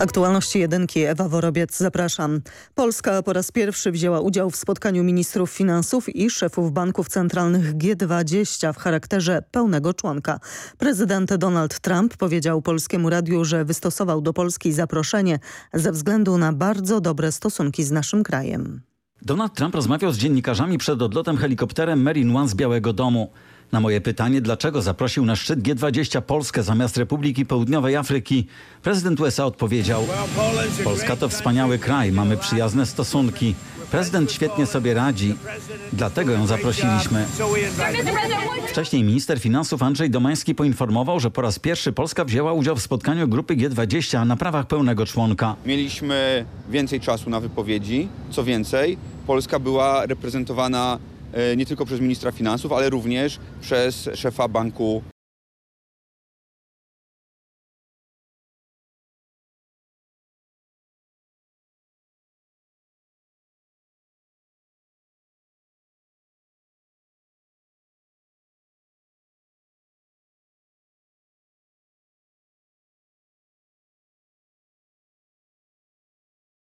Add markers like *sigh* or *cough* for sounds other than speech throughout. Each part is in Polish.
Aktualności jedynki Ewa Worobiec, zapraszam. Polska po raz pierwszy wzięła udział w spotkaniu ministrów finansów i szefów banków centralnych G20 w charakterze pełnego członka. Prezydent Donald Trump powiedział Polskiemu Radiu, że wystosował do Polski zaproszenie ze względu na bardzo dobre stosunki z naszym krajem. Donald Trump rozmawiał z dziennikarzami przed odlotem helikopterem Marine One z Białego Domu. Na moje pytanie, dlaczego zaprosił na szczyt G20 Polskę zamiast Republiki Południowej Afryki, prezydent USA odpowiedział Polska to wspaniały kraj, mamy przyjazne stosunki. Prezydent świetnie sobie radzi, dlatego ją zaprosiliśmy. Wcześniej minister finansów Andrzej Domański poinformował, że po raz pierwszy Polska wzięła udział w spotkaniu grupy G20 na prawach pełnego członka. Mieliśmy więcej czasu na wypowiedzi, co więcej, Polska była reprezentowana nie tylko przez ministra finansów, ale również przez szefa banku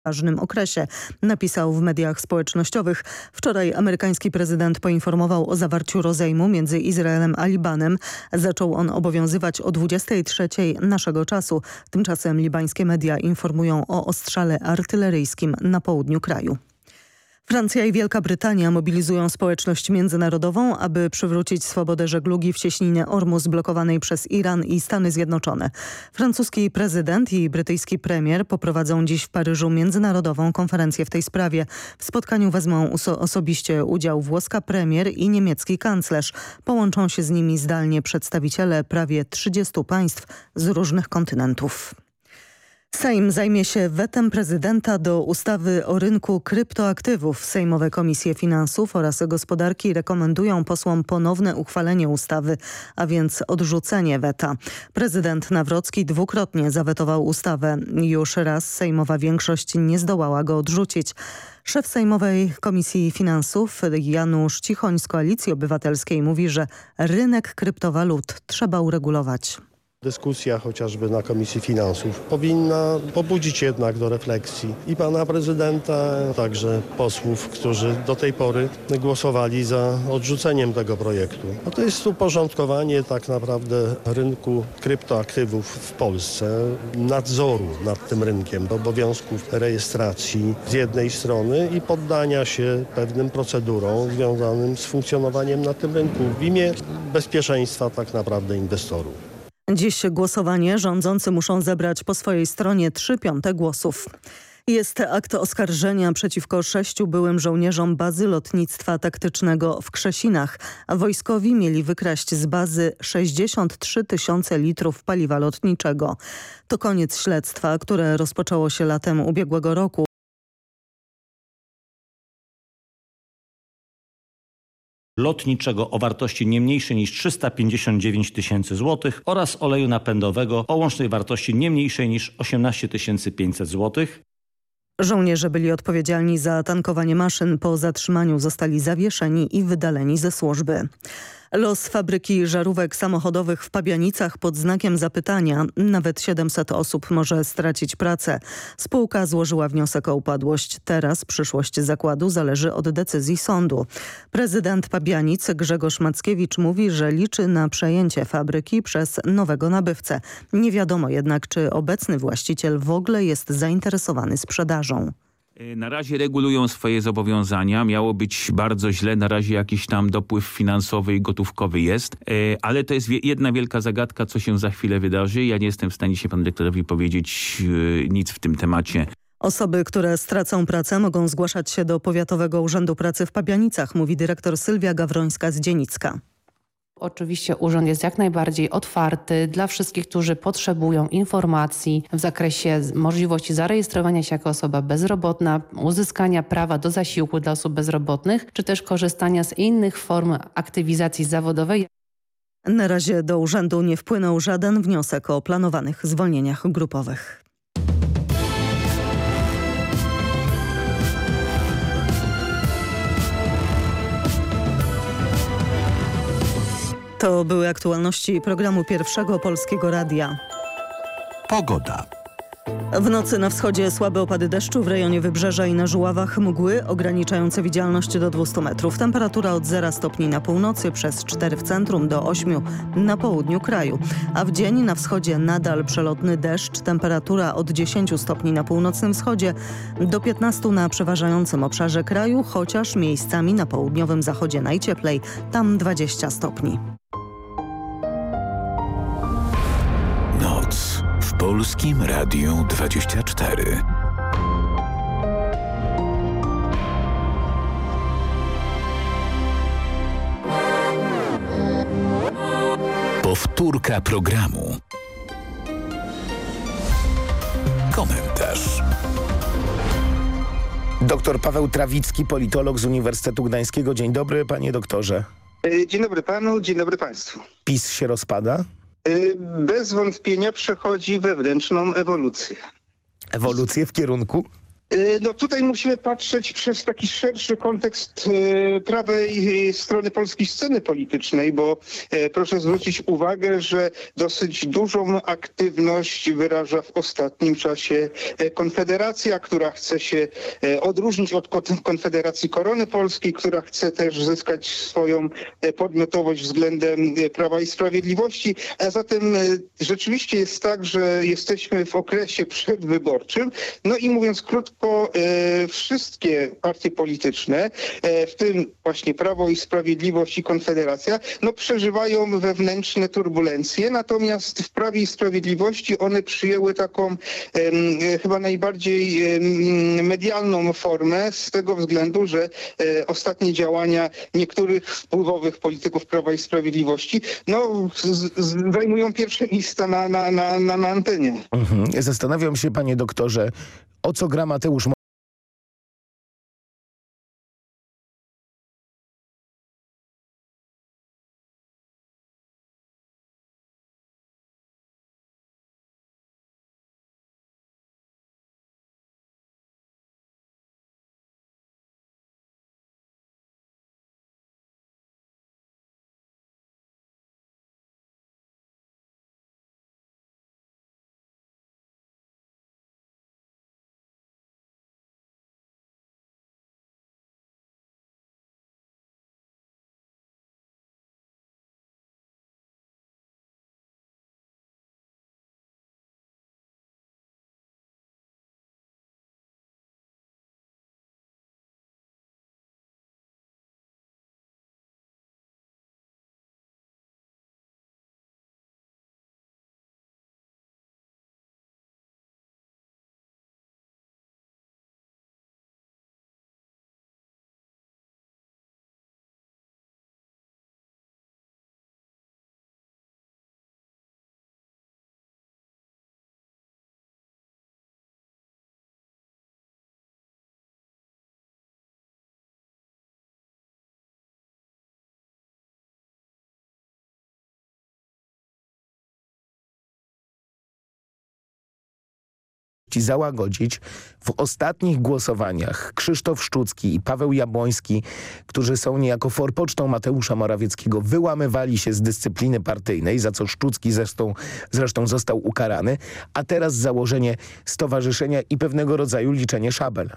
ważnym okresie, napisał w mediach społecznościowych. Wczoraj amerykański prezydent poinformował o zawarciu rozejmu między Izraelem a Libanem. Zaczął on obowiązywać o 23 naszego czasu. Tymczasem libańskie media informują o ostrzale artyleryjskim na południu kraju. Francja i Wielka Brytania mobilizują społeczność międzynarodową, aby przywrócić swobodę żeglugi w cieśninie Ormus blokowanej przez Iran i Stany Zjednoczone. Francuski prezydent i brytyjski premier poprowadzą dziś w Paryżu międzynarodową konferencję w tej sprawie. W spotkaniu wezmą oso osobiście udział włoska premier i niemiecki kanclerz. Połączą się z nimi zdalnie przedstawiciele prawie 30 państw z różnych kontynentów. Sejm zajmie się wetem prezydenta do ustawy o rynku kryptoaktywów. Sejmowe Komisje Finansów oraz Gospodarki rekomendują posłom ponowne uchwalenie ustawy, a więc odrzucenie weta. Prezydent Nawrocki dwukrotnie zawetował ustawę. Już raz sejmowa większość nie zdołała go odrzucić. Szef Sejmowej Komisji Finansów Janusz Cichoń z Koalicji Obywatelskiej mówi, że rynek kryptowalut trzeba uregulować. Dyskusja chociażby na Komisji Finansów powinna pobudzić jednak do refleksji i pana prezydenta, także posłów, którzy do tej pory głosowali za odrzuceniem tego projektu. A to jest uporządkowanie tak naprawdę rynku kryptoaktywów w Polsce, nadzoru nad tym rynkiem, obowiązków rejestracji z jednej strony i poddania się pewnym procedurom związanym z funkcjonowaniem na tym rynku w imię bezpieczeństwa tak naprawdę inwestorów. Dziś głosowanie rządzący muszą zebrać po swojej stronie 3 piąte głosów. Jest akt oskarżenia przeciwko sześciu byłym żołnierzom bazy lotnictwa taktycznego w Krzesinach. Wojskowi mieli wykraść z bazy 63 tysiące litrów paliwa lotniczego. To koniec śledztwa, które rozpoczęło się latem ubiegłego roku. Lotniczego o wartości nie mniejszej niż 359 tysięcy złotych oraz oleju napędowego o łącznej wartości nie mniejszej niż 18 500 złotych. Żołnierze byli odpowiedzialni za tankowanie maszyn. Po zatrzymaniu zostali zawieszeni i wydaleni ze służby. Los fabryki żarówek samochodowych w Pabianicach pod znakiem zapytania. Nawet 700 osób może stracić pracę. Spółka złożyła wniosek o upadłość. Teraz przyszłość zakładu zależy od decyzji sądu. Prezydent Pabianic Grzegorz Mackiewicz mówi, że liczy na przejęcie fabryki przez nowego nabywcę. Nie wiadomo jednak, czy obecny właściciel w ogóle jest zainteresowany sprzedażą. Na razie regulują swoje zobowiązania. Miało być bardzo źle. Na razie jakiś tam dopływ finansowy i gotówkowy jest. Ale to jest jedna wielka zagadka, co się za chwilę wydarzy. Ja nie jestem w stanie się panu dyrektorowi powiedzieć nic w tym temacie. Osoby, które stracą pracę mogą zgłaszać się do Powiatowego Urzędu Pracy w Pabianicach, mówi dyrektor Sylwia Gawrońska z Dzienicka. Oczywiście urząd jest jak najbardziej otwarty dla wszystkich, którzy potrzebują informacji w zakresie możliwości zarejestrowania się jako osoba bezrobotna, uzyskania prawa do zasiłku dla osób bezrobotnych, czy też korzystania z innych form aktywizacji zawodowej. Na razie do urzędu nie wpłynął żaden wniosek o planowanych zwolnieniach grupowych. To były aktualności programu Pierwszego Polskiego Radia. Pogoda. W nocy na wschodzie słabe opady deszczu w rejonie Wybrzeża i na Żuławach mgły ograniczające widzialność do 200 metrów. Temperatura od 0 stopni na północy przez 4 w centrum do 8 na południu kraju. A w dzień na wschodzie nadal przelotny deszcz. Temperatura od 10 stopni na północnym wschodzie do 15 na przeważającym obszarze kraju, chociaż miejscami na południowym zachodzie najcieplej, tam 20 stopni. Polskim Radiu 24. Powtórka programu. Komentarz. Doktor Paweł Trawicki, politolog z Uniwersytetu Gdańskiego. Dzień dobry, panie doktorze. Dzień dobry panu, dzień dobry państwu. PiS się rozpada? E, Bez wątpienia przechodzi wewnętrzną ewolucję. Ewolucję w kierunku? E, No tutaj musimy patrzeć przez taki szerszy kontekst e, prawej e, strony polskiej sceny politycznej, bo proszę zwrócić uwagę, że dosyć dużą aktywność wyraża w ostatnim czasie Konfederacja, która chce się odróżnić od kon- Konfederacji Korony Polskiej, która chce też zyskać swoją podmiotowość względem Prawa i Sprawiedliwości. A zatem rzeczywiście jest tak, że jesteśmy w okresie przedwyborczym. No i mówiąc krótko, e, wszystkie partie polityczne, e, w tym właśnie Prawo i Sprawiedliwość i Konfederacja, no przeżywają wewnętrzne turbulencje, natomiast w Prawie i Sprawiedliwości one przyjęły taką e, chyba najbardziej medialną formę z tego względu, że ostatnie działania niektórych wpływowych polityków Prawa i Sprawiedliwości no, zajmują pierwsze miejsca na, na, na, na, na antenie. Mhm. Zastanawiam się, panie doktorze, o co gra Mateusz ci załagodzić. W ostatnich głosowaniach Krzysztof Szczucki i Paweł Jabłoński, którzy są niejako forpocztą Mateusza Morawieckiego, wyłamywali się z dyscypliny partyjnej, za co Szczucki zresztą, zresztą został ukarany, a teraz założenie stowarzyszenia i pewnego rodzaju liczenie szabel.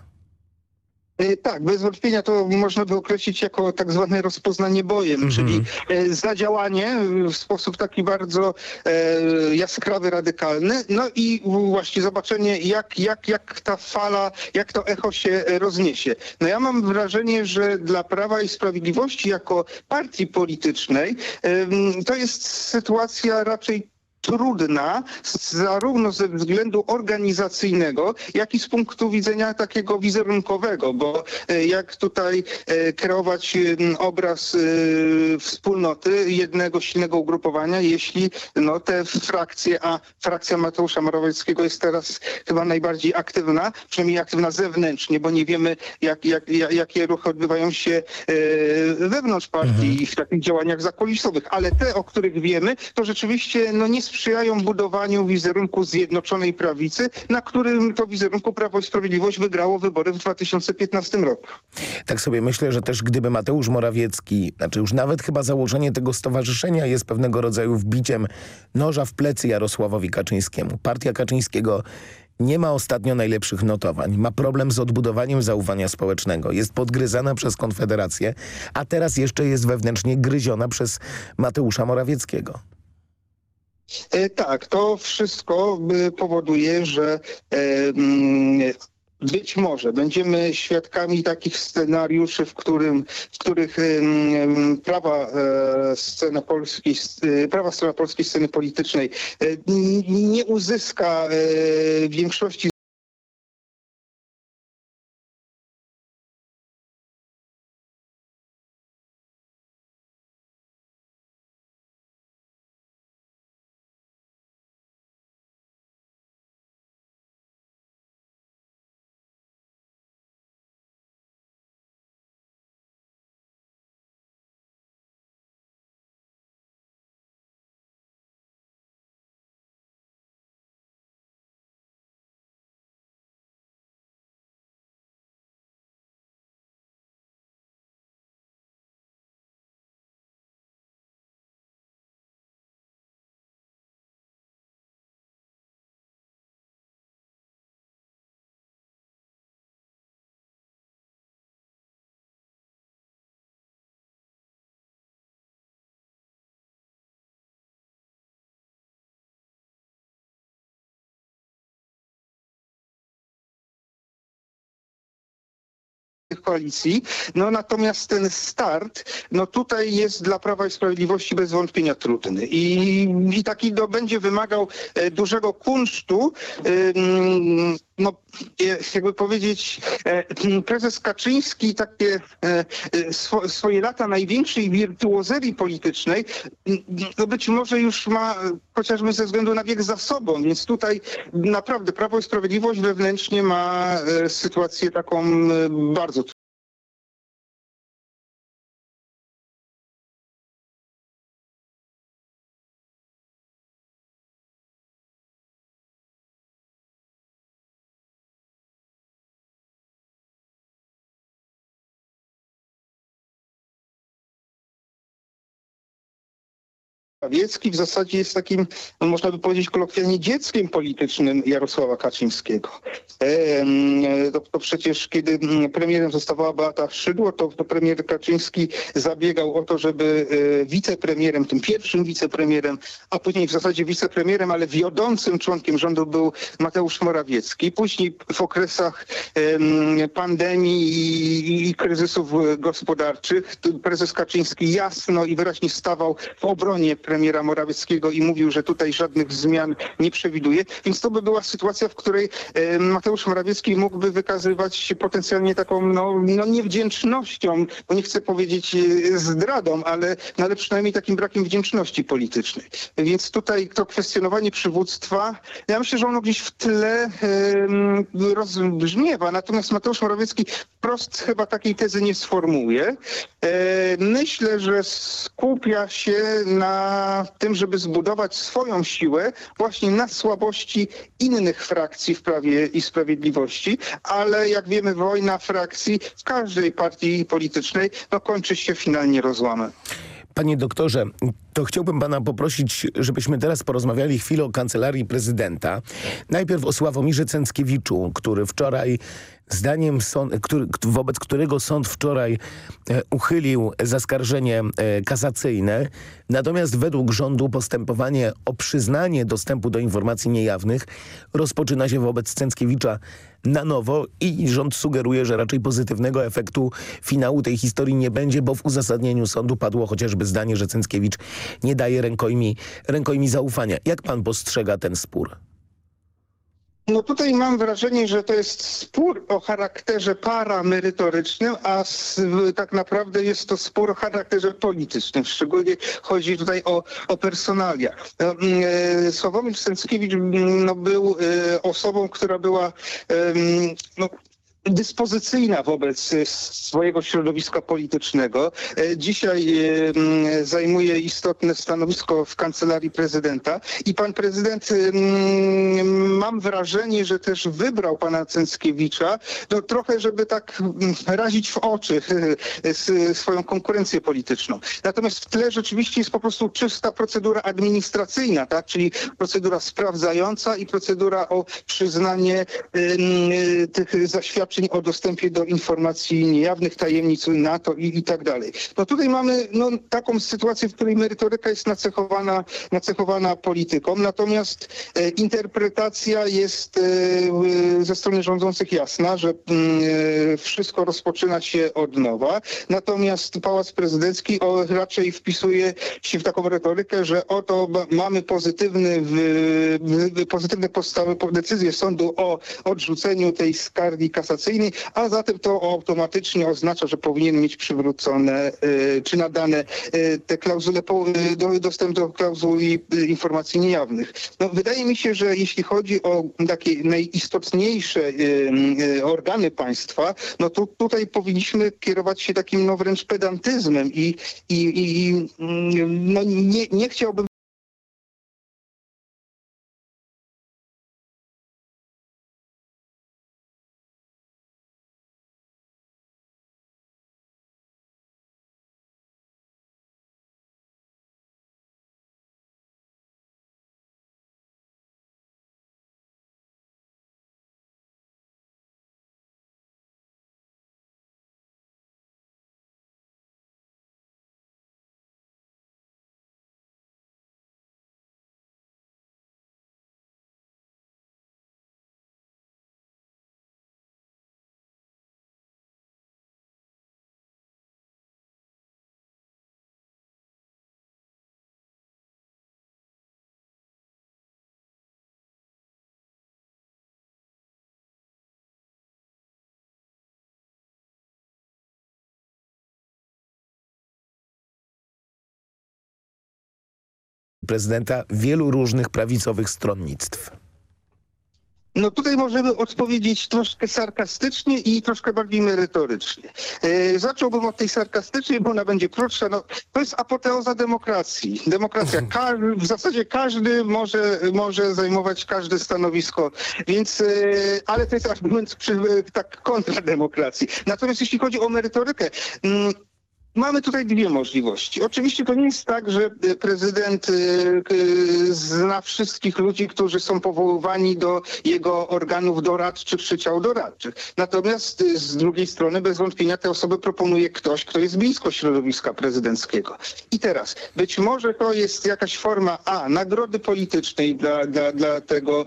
E, Tak, bez wątpienia to można by określić jako tak zwane rozpoznanie bojem, Mhm. czyli e, zadziałanie e, w sposób taki bardzo e, jaskrawy, radykalny, no i właśnie zobaczenie jak, jak, jak ta fala, jak to echo się e, rozniesie. No ja mam wrażenie, że dla Prawa i Sprawiedliwości jako partii politycznej em, to jest sytuacja raczej trudna zarówno ze względu organizacyjnego, jak i z punktu widzenia takiego wizerunkowego, bo e, jak tutaj e, kreować obraz e, wspólnoty jednego silnego ugrupowania, jeśli no, te frakcje, a frakcja Mateusza Morawieckiego jest teraz chyba najbardziej aktywna, przynajmniej aktywna zewnętrznie, bo nie wiemy jak, jak, jak, jakie ruchy odbywają się wewnątrz partii i w takich działaniach zakulisowych, ale te, o których wiemy, to rzeczywiście no, nie sprzyjają budowaniu wizerunku Zjednoczonej Prawicy, na którym to wizerunku Prawo i Sprawiedliwość wygrało wybory w 2015 roku. Tak sobie myślę, że też gdyby Mateusz Morawiecki, znaczy już nawet chyba założenie tego stowarzyszenia jest pewnego rodzaju wbiciem noża w plecy Jarosławowi Kaczyńskiemu. Partia Kaczyńskiego nie ma ostatnio najlepszych notowań, ma problem z odbudowaniem zaufania społecznego, jest podgryzana przez Konfederację, a teraz jeszcze jest wewnętrznie gryziona przez Mateusza Morawieckiego. E, tak, to wszystko y, powoduje, że e, mm, być może będziemy świadkami takich scenariuszy, w, którym, w których em, prawa, e, scena polskiej, e, prawa strona polskiej sceny politycznej e, nie uzyska e, większości koalicji. No natomiast ten start, no tutaj jest dla Prawa i Sprawiedliwości bez wątpienia trudny i, i taki no, będzie wymagał e, dużego kunsztu. Ym, no, e, jakby powiedzieć, e, prezes Kaczyński takie e, e, swo, swoje lata największej wirtuozerii politycznej, m, no być może już ma e, chociażby ze względu na wiek za sobą, więc tutaj naprawdę Prawo i Sprawiedliwość wewnętrznie ma e, sytuację taką e, bardzo Morawiecki w zasadzie jest takim, no można by powiedzieć kolokwialnie, dzieckiem politycznym Jarosława Kaczyńskiego. To, to przecież kiedy mm, premierem zostawała Beata Szydło, to, to premier Kaczyński zabiegał o to, żeby e, wicepremierem, tym pierwszym wicepremierem, a później w zasadzie wicepremierem, ale wiodącym członkiem rządu był Mateusz Morawiecki. Później w okresach em, pandemii i, i kryzysów e, gospodarczych prezes Kaczyński jasno i wyraźnie stawał w obronie premiera Morawieckiego i mówił, że tutaj żadnych zmian nie przewiduje. Więc to by była sytuacja, w której Mateusz Morawiecki mógłby wykazywać się potencjalnie taką no, no niewdzięcznością, bo nie chcę powiedzieć e, zdradą, ale, no, ale przynajmniej takim brakiem wdzięczności politycznej. Więc tutaj to kwestionowanie przywództwa, ja myślę, że ono gdzieś w tle rozbrzmiewa, natomiast Mateusz Morawiecki wprost chyba takiej tezy nie sformułuje. E, Myślę, że skupia się na tym, żeby zbudować swoją siłę właśnie na słabości innych frakcji w Prawie i Sprawiedliwości, ale jak wiemy wojna frakcji w każdej partii politycznej no, kończy się finalnie rozłamem. Panie doktorze, to chciałbym pana poprosić, żebyśmy teraz porozmawiali chwilę o kancelarii prezydenta. Najpierw o Sławomirze Cęckiewiczu, który wczoraj zdaniem sąd, który, wobec którego sąd wczoraj e, uchylił zaskarżenie e, kasacyjne. Natomiast według rządu postępowanie o przyznanie dostępu do informacji niejawnych rozpoczyna się wobec Cęckiewicza na nowo i rząd sugeruje, że raczej pozytywnego efektu finału tej historii nie będzie, bo w uzasadnieniu sądu padło chociażby zdanie, że Cęckiewicz nie daje rękojmi, rękojmi zaufania. Jak pan postrzega ten spór? No tutaj mam wrażenie, że to jest spór o charakterze paramerytorycznym, a s- tak naprawdę jest to spór o charakterze politycznym. Szczególnie chodzi tutaj o, o personalia. No, mm, e, Sławomir Sęckiewicz mm, no, był e, osobą, która była em, no, dyspozycyjna wobec e, swojego środowiska politycznego. E, Dzisiaj e, zajmuje istotne stanowisko w kancelarii prezydenta i pan prezydent, mam wrażenie, że też wybrał pana Cęckiewicza, no trochę, żeby tak razić w oczy *laughs* swoją konkurencję polityczną. Natomiast w tle rzeczywiście jest po prostu czysta procedura administracyjna, tak? czyli procedura sprawdzająca i procedura o przyznanie tych zaświadczeń o dostępie do informacji niejawnych, tajemnic NATO i, i tak dalej. No tutaj mamy no, taką sytuację, w której merytoryka jest nacechowana, nacechowana polityką, natomiast e, interpretacja jest e, ze strony rządzących jasna, że mm, e, wszystko rozpoczyna się od nowa, natomiast Pałac Prezydencki o, raczej wpisuje się w taką retorykę, że oto ma- mamy pozytywny, w, pozytywne postawy, po- decyzję sądu o odrzuceniu tej skargi kasacyjnej, a zatem to automatycznie oznacza, że powinien mieć przywrócone e, czy nadane e, te klauzule, do, dostęp do klauzul i e, informacji niejawnych. No, wydaje mi się, że jeśli chodzi o takie najistotniejsze organy państwa, no to tutaj powinniśmy kierować się takim no wręcz pedantyzmem i, i, i i, mm, no, nie, nie chciałbym prezydenta wielu różnych prawicowych stronnictw. No tutaj możemy odpowiedzieć troszkę sarkastycznie i troszkę bardziej merytorycznie. E, zacząłbym od tej sarkastycznej, bo ona będzie krótsza. No, to jest apoteoza demokracji. Demokracja. Każdy, w zasadzie każdy może, może zajmować każde stanowisko, więc, e, ale to jest argument przy, tak kontra demokracji. Natomiast jeśli chodzi o merytorykę, mm, Mamy tutaj dwie możliwości. Oczywiście to nie jest tak, że e, prezydent e, zna wszystkich ludzi, którzy są powoływani do jego organów doradczych czy ciał doradczych. Natomiast e, z drugiej strony bez wątpienia te osoby proponuje ktoś, kto jest blisko środowiska prezydenckiego. I teraz być może to jest jakaś forma A, nagrody politycznej dla, dla, dla tego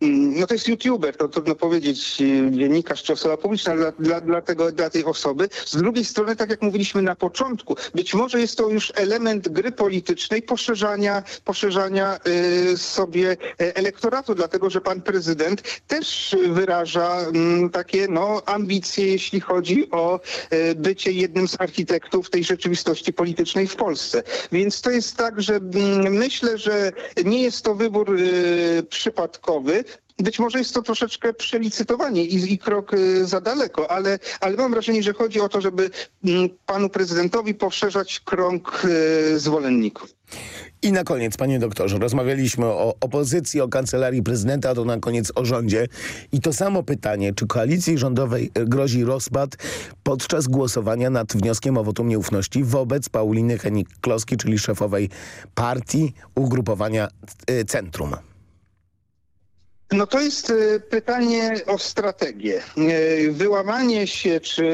No to jest youtuber, to trudno powiedzieć, e, dziennikarz czy osoba publiczna dla, dla, dla, tego, dla tej osoby. Z drugiej strony, tak jak mówiliśmy na początku, być może jest to już element gry politycznej, poszerzania, poszerzania e, sobie e, elektoratu, dlatego że pan prezydent też wyraża mm, takie no, ambicje, jeśli chodzi o e, bycie jednym z architektów tej rzeczywistości politycznej w Polsce. Więc to jest tak, że mm, myślę, że nie jest to wybór e, przypadkowy, być może jest to troszeczkę przelicytowanie i, i krok y, za daleko, ale, ale mam wrażenie, że chodzi o to, żeby mm, panu prezydentowi poszerzać krąg y, zwolenników. I na koniec, panie doktorze, rozmawialiśmy o opozycji, o kancelarii prezydenta, to na koniec o rządzie. I to samo pytanie, czy koalicji rządowej e, grozi rozpad podczas głosowania nad wnioskiem o wotum nieufności wobec Pauliny Henik-Kloski, czyli szefowej partii ugrupowania Centrum? No to jest e, pytanie o strategię. E, Wyłamanie się czy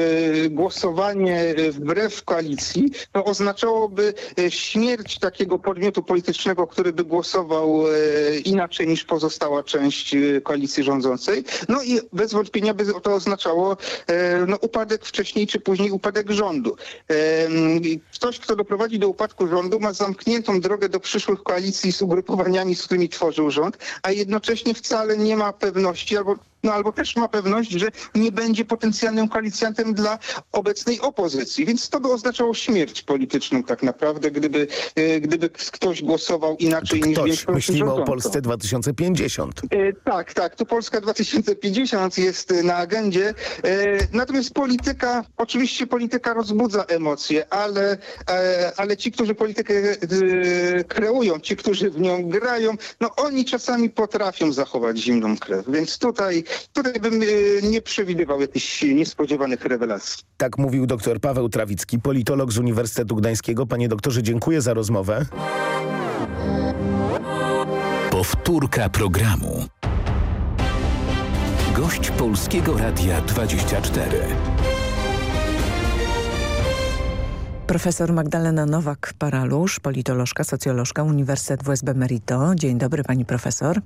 głosowanie wbrew koalicji oznaczałoby e, śmierć takiego podmiotu politycznego, który by głosował inaczej niż pozostała część koalicji rządzącej. No i bez wątpienia by to oznaczało no, upadek wcześniej czy później upadek rządu. Ktoś, kto doprowadzi do upadku rządu ma zamkniętą drogę do przyszłych koalicji z ugrupowaniami, z którymi tworzył rząd, a jednocześnie wcale nie ma pewności albo no albo też ma pewność, że nie będzie potencjalnym koalicjantem dla obecnej opozycji. Więc to by oznaczało śmierć polityczną tak naprawdę, gdyby, e, gdyby ktoś głosował inaczej niż Ktoś, większość myślimy o rządząca. Polsce 2050. E, Tak, tak. Tu Polska 2050 jest e, na agendzie. Natomiast polityka, oczywiście polityka rozbudza emocje, ale, ale ci, którzy politykę kreują, ci, którzy w nią grają, no oni czasami potrafią zachować zimną krew. Więc tutaj, tutaj bym e, nie przewidywał jakichś niespodziewanych rewelacji. Tak mówił dr Paweł Trawicki, politolog z Uniwersytetu Gdańskiego. Panie doktorze, dziękuję za rozmowę. Powtórka programu. Gość Polskiego Radia 24. Profesor Magdalena Nowak-Paralusz, politolożka, socjolożka, Uniwersytet WSB Merito. Dzień dobry pani profesor.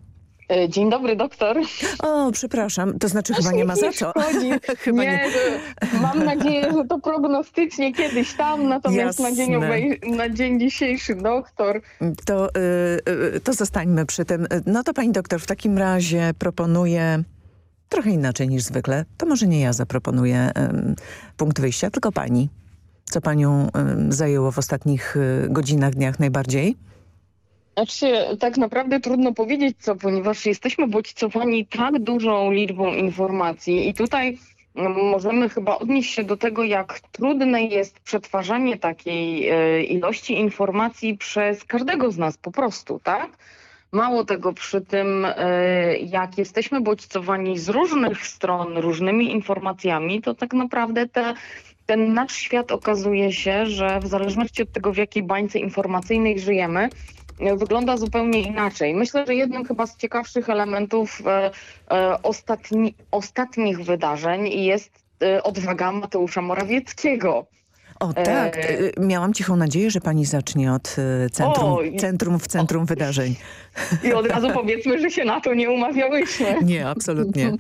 E, Dzień dobry, doktor. O, przepraszam, to znaczy chyba nie ma za co. *laughs* Chyba nie, to mam nadzieję, że to prognostycznie kiedyś tam, natomiast na dzień, obej- na dzień dzisiejszy, doktor. To, y, y, to zostańmy przy tym. No to pani doktor, w takim razie proponuję trochę inaczej niż zwykle. To może nie ja zaproponuję ym, punkt wyjścia, tylko pani. Co panią ym, zajęło w ostatnich y, godzinach, dniach najbardziej? Znaczy, tak naprawdę trudno powiedzieć co, ponieważ jesteśmy bodźcowani tak dużą liczbą informacji i tutaj mm, możemy chyba odnieść się do tego, jak trudne jest przetwarzanie takiej e, ilości informacji przez każdego z nas po prostu, tak? Mało tego, przy tym e, jak jesteśmy bodźcowani z różnych stron różnymi informacjami, to tak naprawdę te, ten nasz świat okazuje się, że w zależności od tego, w jakiej bańce informacyjnej żyjemy, wygląda zupełnie inaczej. Myślę, że jednym chyba z ciekawszych elementów e, e, ostatni, ostatnich wydarzeń jest e, odwaga Mateusza Morawieckiego. O tak, miałam cichą nadzieję, że pani zacznie od centrum, O, centrum w centrum wydarzeń. I od razu powiedzmy, że się na to nie umawiałyśmy. *laughs* Nie, absolutnie.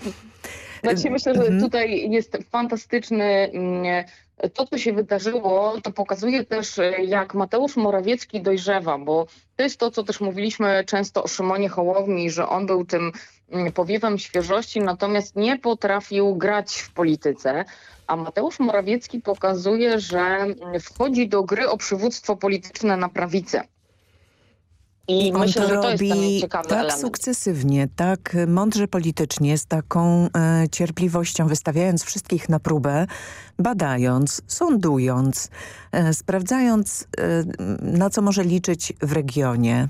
Znaczy myślę, że Mhm. tutaj jest fantastyczny mm, to, co się wydarzyło, to pokazuje też, e, jak Mateusz Morawiecki dojrzewa, bo to jest to, co też mówiliśmy często o Szymonie Hołowni, że on był tym mm, powiewem świeżości, natomiast nie potrafił grać w polityce. A Mateusz Morawiecki pokazuje, że mm, wchodzi do gry o przywództwo polityczne na prawicę. I, on myślę, to że to jest robi ciekawy tak element. sukcesywnie, tak y, mądrze politycznie, z taką e, cierpliwością, wystawiając wszystkich na próbę, badając, sądując, e, sprawdzając, e, na co może liczyć w regionie.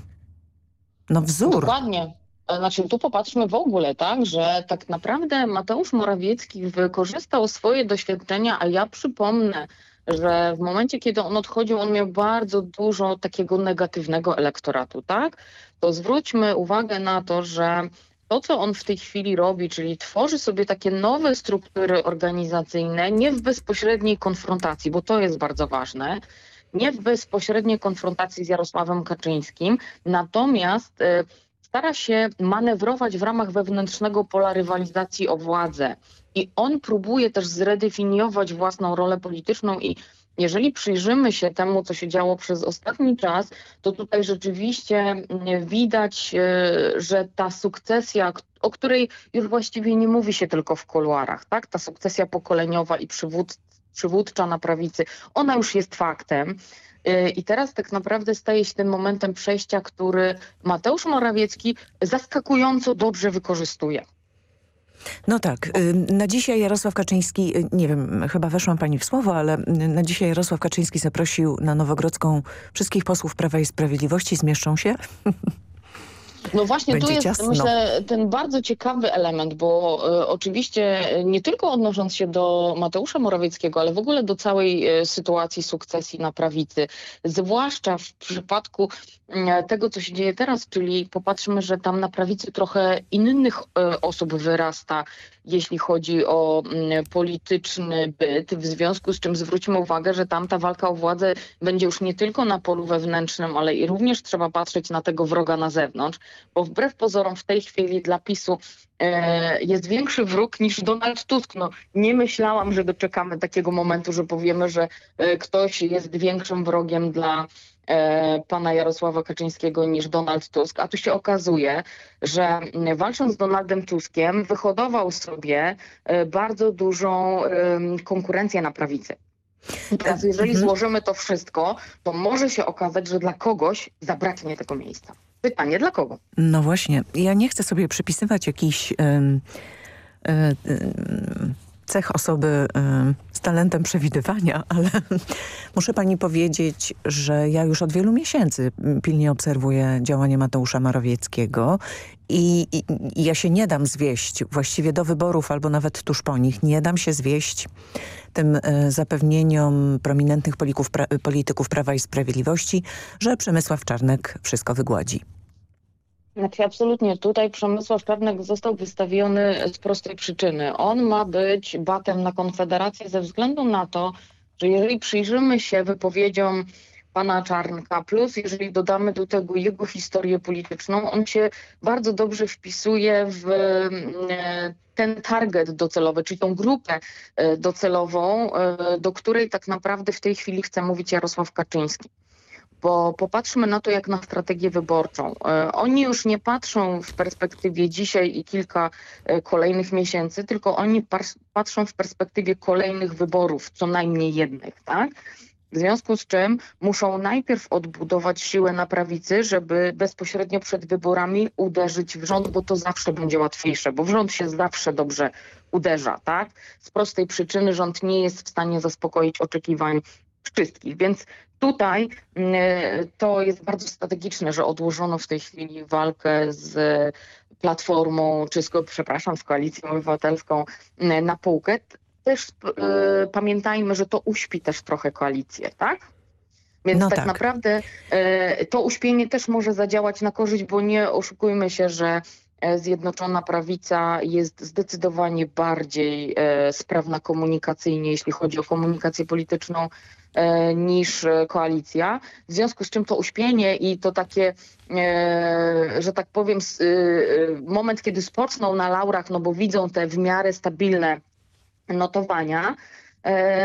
No wzór. Dokładnie. Znaczy tu popatrzmy w ogóle, tak, że tak naprawdę Mateusz Morawiecki wykorzystał swoje doświadczenia, a ja przypomnę, że w momencie, kiedy on odchodził, on miał bardzo dużo takiego negatywnego elektoratu, tak? To zwróćmy uwagę na to, że to, co on w tej chwili robi, czyli tworzy sobie takie nowe struktury organizacyjne, nie w bezpośredniej konfrontacji, bo to jest bardzo ważne, nie w bezpośredniej konfrontacji z Jarosławem Kaczyńskim, natomiast y, stara się manewrować w ramach wewnętrznego pola rywalizacji o władzę. I on próbuje też zredefiniować własną rolę polityczną i jeżeli przyjrzymy się temu, co się działo przez ostatni czas, to tutaj rzeczywiście mm, widać, y, że ta sukcesja, o której już właściwie nie mówi się tylko w kuluarach, tak? Ta sukcesja pokoleniowa i przywód, przywódcza na prawicy, ona już jest faktem. Y, I teraz tak naprawdę staje się tym momentem przejścia, który Mateusz Morawiecki zaskakująco dobrze wykorzystuje. No tak, y, na dzisiaj Jarosław Kaczyński, y, nie wiem, chyba weszłam pani w słowo, ale na dzisiaj Jarosław Kaczyński zaprosił na Nowogrodzką wszystkich posłów Prawa i Sprawiedliwości. Zmieszczą się? *laughs* No właśnie tu jest, ciasno. myślę, ten bardzo ciekawy element, bo e, oczywiście e, nie tylko odnosząc się do Mateusza Morawieckiego, ale w ogóle do całej e, sytuacji sukcesji na prawicy, zwłaszcza w przypadku tego, co się dzieje teraz, czyli popatrzmy, że tam na prawicy trochę innych osób wyrasta, jeśli chodzi o mm, polityczny byt, w związku z czym zwróćmy uwagę, że tam ta walka o władzę będzie już nie tylko na polu wewnętrznym, ale i również trzeba patrzeć na tego wroga na zewnątrz, bo wbrew pozorom w tej chwili dla PiSu e, jest większy wróg niż Donald Tusk. No, nie myślałam, że doczekamy takiego momentu, że powiemy, że e, ktoś jest większym wrogiem dla e, pana Jarosława Kaczyńskiego niż Donald Tusk, a tu się okazuje, że walcząc z Donaldem Tuskiem wyhodował sobie e, bardzo dużą konkurencję na prawicy. I teraz jeżeli Mhm. złożymy to wszystko, to może się okazać, że dla kogoś zabraknie tego miejsca. Pytanie dla kogo? No właśnie, ja nie chcę sobie przypisywać jakichś em, e, em, cech osoby em, z talentem przewidywania, *laughs* ale muszę pani powiedzieć, że ja już od wielu miesięcy mm, pilnie obserwuję działanie Mateusza Morawieckiego i, i, i ja się nie dam zwieść właściwie do wyborów albo nawet tuż po nich, nie dam się zwieść tym e, zapewnieniom prominentnych polityków, polityków Prawa i Sprawiedliwości, że Przemysław Czarnek wszystko wygładzi. Znaczy absolutnie, tutaj Przemysław Czarnek został wystawiony z prostej przyczyny. On ma być batem na Konfederację ze względu na to, że jeżeli przyjrzymy się wypowiedziom pana Czarnka, plus jeżeli dodamy do tego jego historię polityczną, on się bardzo dobrze wpisuje w e, ten target docelowy, czyli tą grupę e, docelową, e, do której tak naprawdę w tej chwili chce mówić Jarosław Kaczyński bo popatrzmy na to jak na strategię wyborczą. E, Oni już nie patrzą w perspektywie dzisiaj i kilka e, kolejnych miesięcy, tylko oni patrzą w perspektywie kolejnych wyborów, co najmniej jednych, tak? W związku z czym muszą najpierw odbudować siłę na prawicy, żeby bezpośrednio przed wyborami uderzyć w rząd, bo to zawsze będzie łatwiejsze, bo w rząd się zawsze dobrze uderza, tak? Z prostej przyczyny rząd nie jest w stanie zaspokoić oczekiwań wszystkich, więc tutaj mm, to jest bardzo strategiczne, że odłożono w tej chwili walkę z Platformą, czy z, przepraszam, z Koalicją Obywatelską mm, na półkę. Też e, pamiętajmy, że to uśpi też trochę koalicję, tak? Więc No tak, tak. naprawdę e, to uśpienie też może zadziałać na korzyść, bo nie oszukujmy się, że Zjednoczona Prawica jest zdecydowanie bardziej e, sprawna komunikacyjnie, jeśli chodzi o komunikację polityczną, e, niż e, koalicja. W związku z czym to uśpienie i to takie, e, że tak powiem, e, e, moment, kiedy spoczną na laurach, no bo widzą te w miarę stabilne notowania, e,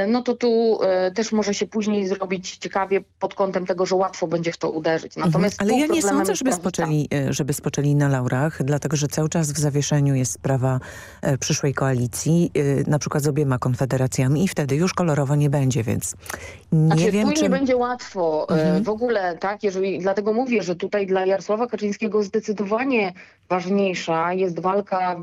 no to tu e, też może się później zrobić ciekawie pod kątem tego, że łatwo będzie w to uderzyć. Natomiast Mhm. Ale tu ja nie sądzę, żeby spoczęli, e, żeby spoczęli na laurach, dlatego że cały czas w zawieszeniu jest sprawa e, przyszłej koalicji, e, na przykład z obiema konfederacjami i wtedy już kolorowo nie będzie, więc nie Znaczy, wiem, tu czy... nie będzie łatwo e, Mhm. w ogóle, tak, jeżeli, dlatego mówię, że tutaj dla Jarosława Kaczyńskiego zdecydowanie ważniejsza jest walka e,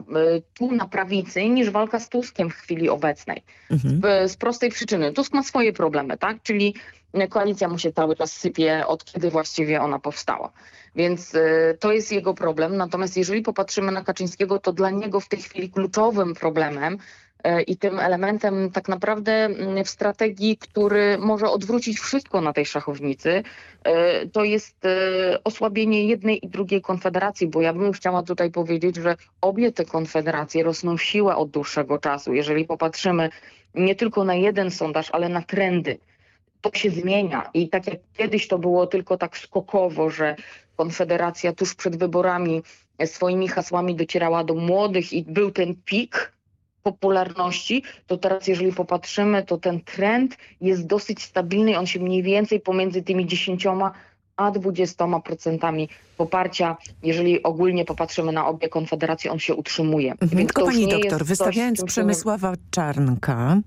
tu na prawicy niż walka z Tuskiem w chwili obecnej. Mhm. Z prostej przyczyny. Tusk ma swoje problemy, tak, czyli e, koalicja mu się cały czas sypie, od kiedy właściwie ona powstała. Więc e, to jest jego problem. Natomiast jeżeli popatrzymy na Kaczyńskiego, to dla niego w tej chwili kluczowym problemem e, i tym elementem tak naprawdę mm, w strategii, który może odwrócić wszystko na tej szachownicy, to jest osłabienie jednej i drugiej konfederacji, bo ja bym chciała tutaj powiedzieć, że obie te konfederacje rosną w siłę od dłuższego czasu. Jeżeli popatrzymy nie tylko na jeden sondaż, ale na trendy, to się zmienia i tak jak kiedyś to było tylko tak skokowo, że Konfederacja tuż przed wyborami swoimi hasłami docierała do młodych i był ten pik popularności, to teraz jeżeli popatrzymy, to ten trend jest dosyć stabilny. On się mniej więcej pomiędzy tymi 10 a 20% poparcia, jeżeli ogólnie popatrzymy na obie konfederacje, on się utrzymuje. Mhm. Więc Tylko pani doktor, coś, wystawiając się Przemysława Czarnka,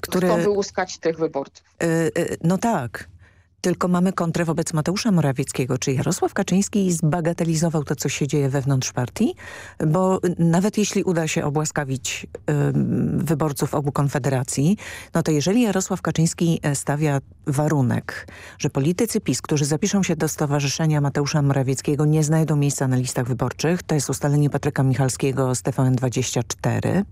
który... Kto wyłuskać tych wyborców? Y, y, No tak. Tylko mamy kontrę wobec Mateusza Morawieckiego. Czy Jarosław Kaczyński zbagatelizował to, co się dzieje wewnątrz partii? Bo nawet jeśli uda się obłaskawić wyborców obu konfederacji, no to jeżeli Jarosław Kaczyński e, stawia warunek, że politycy PiS, którzy zapiszą się do Stowarzyszenia Mateusza Morawieckiego nie znajdą miejsca na listach wyborczych, to jest ustalenie Patryka Michalskiego z TVN24,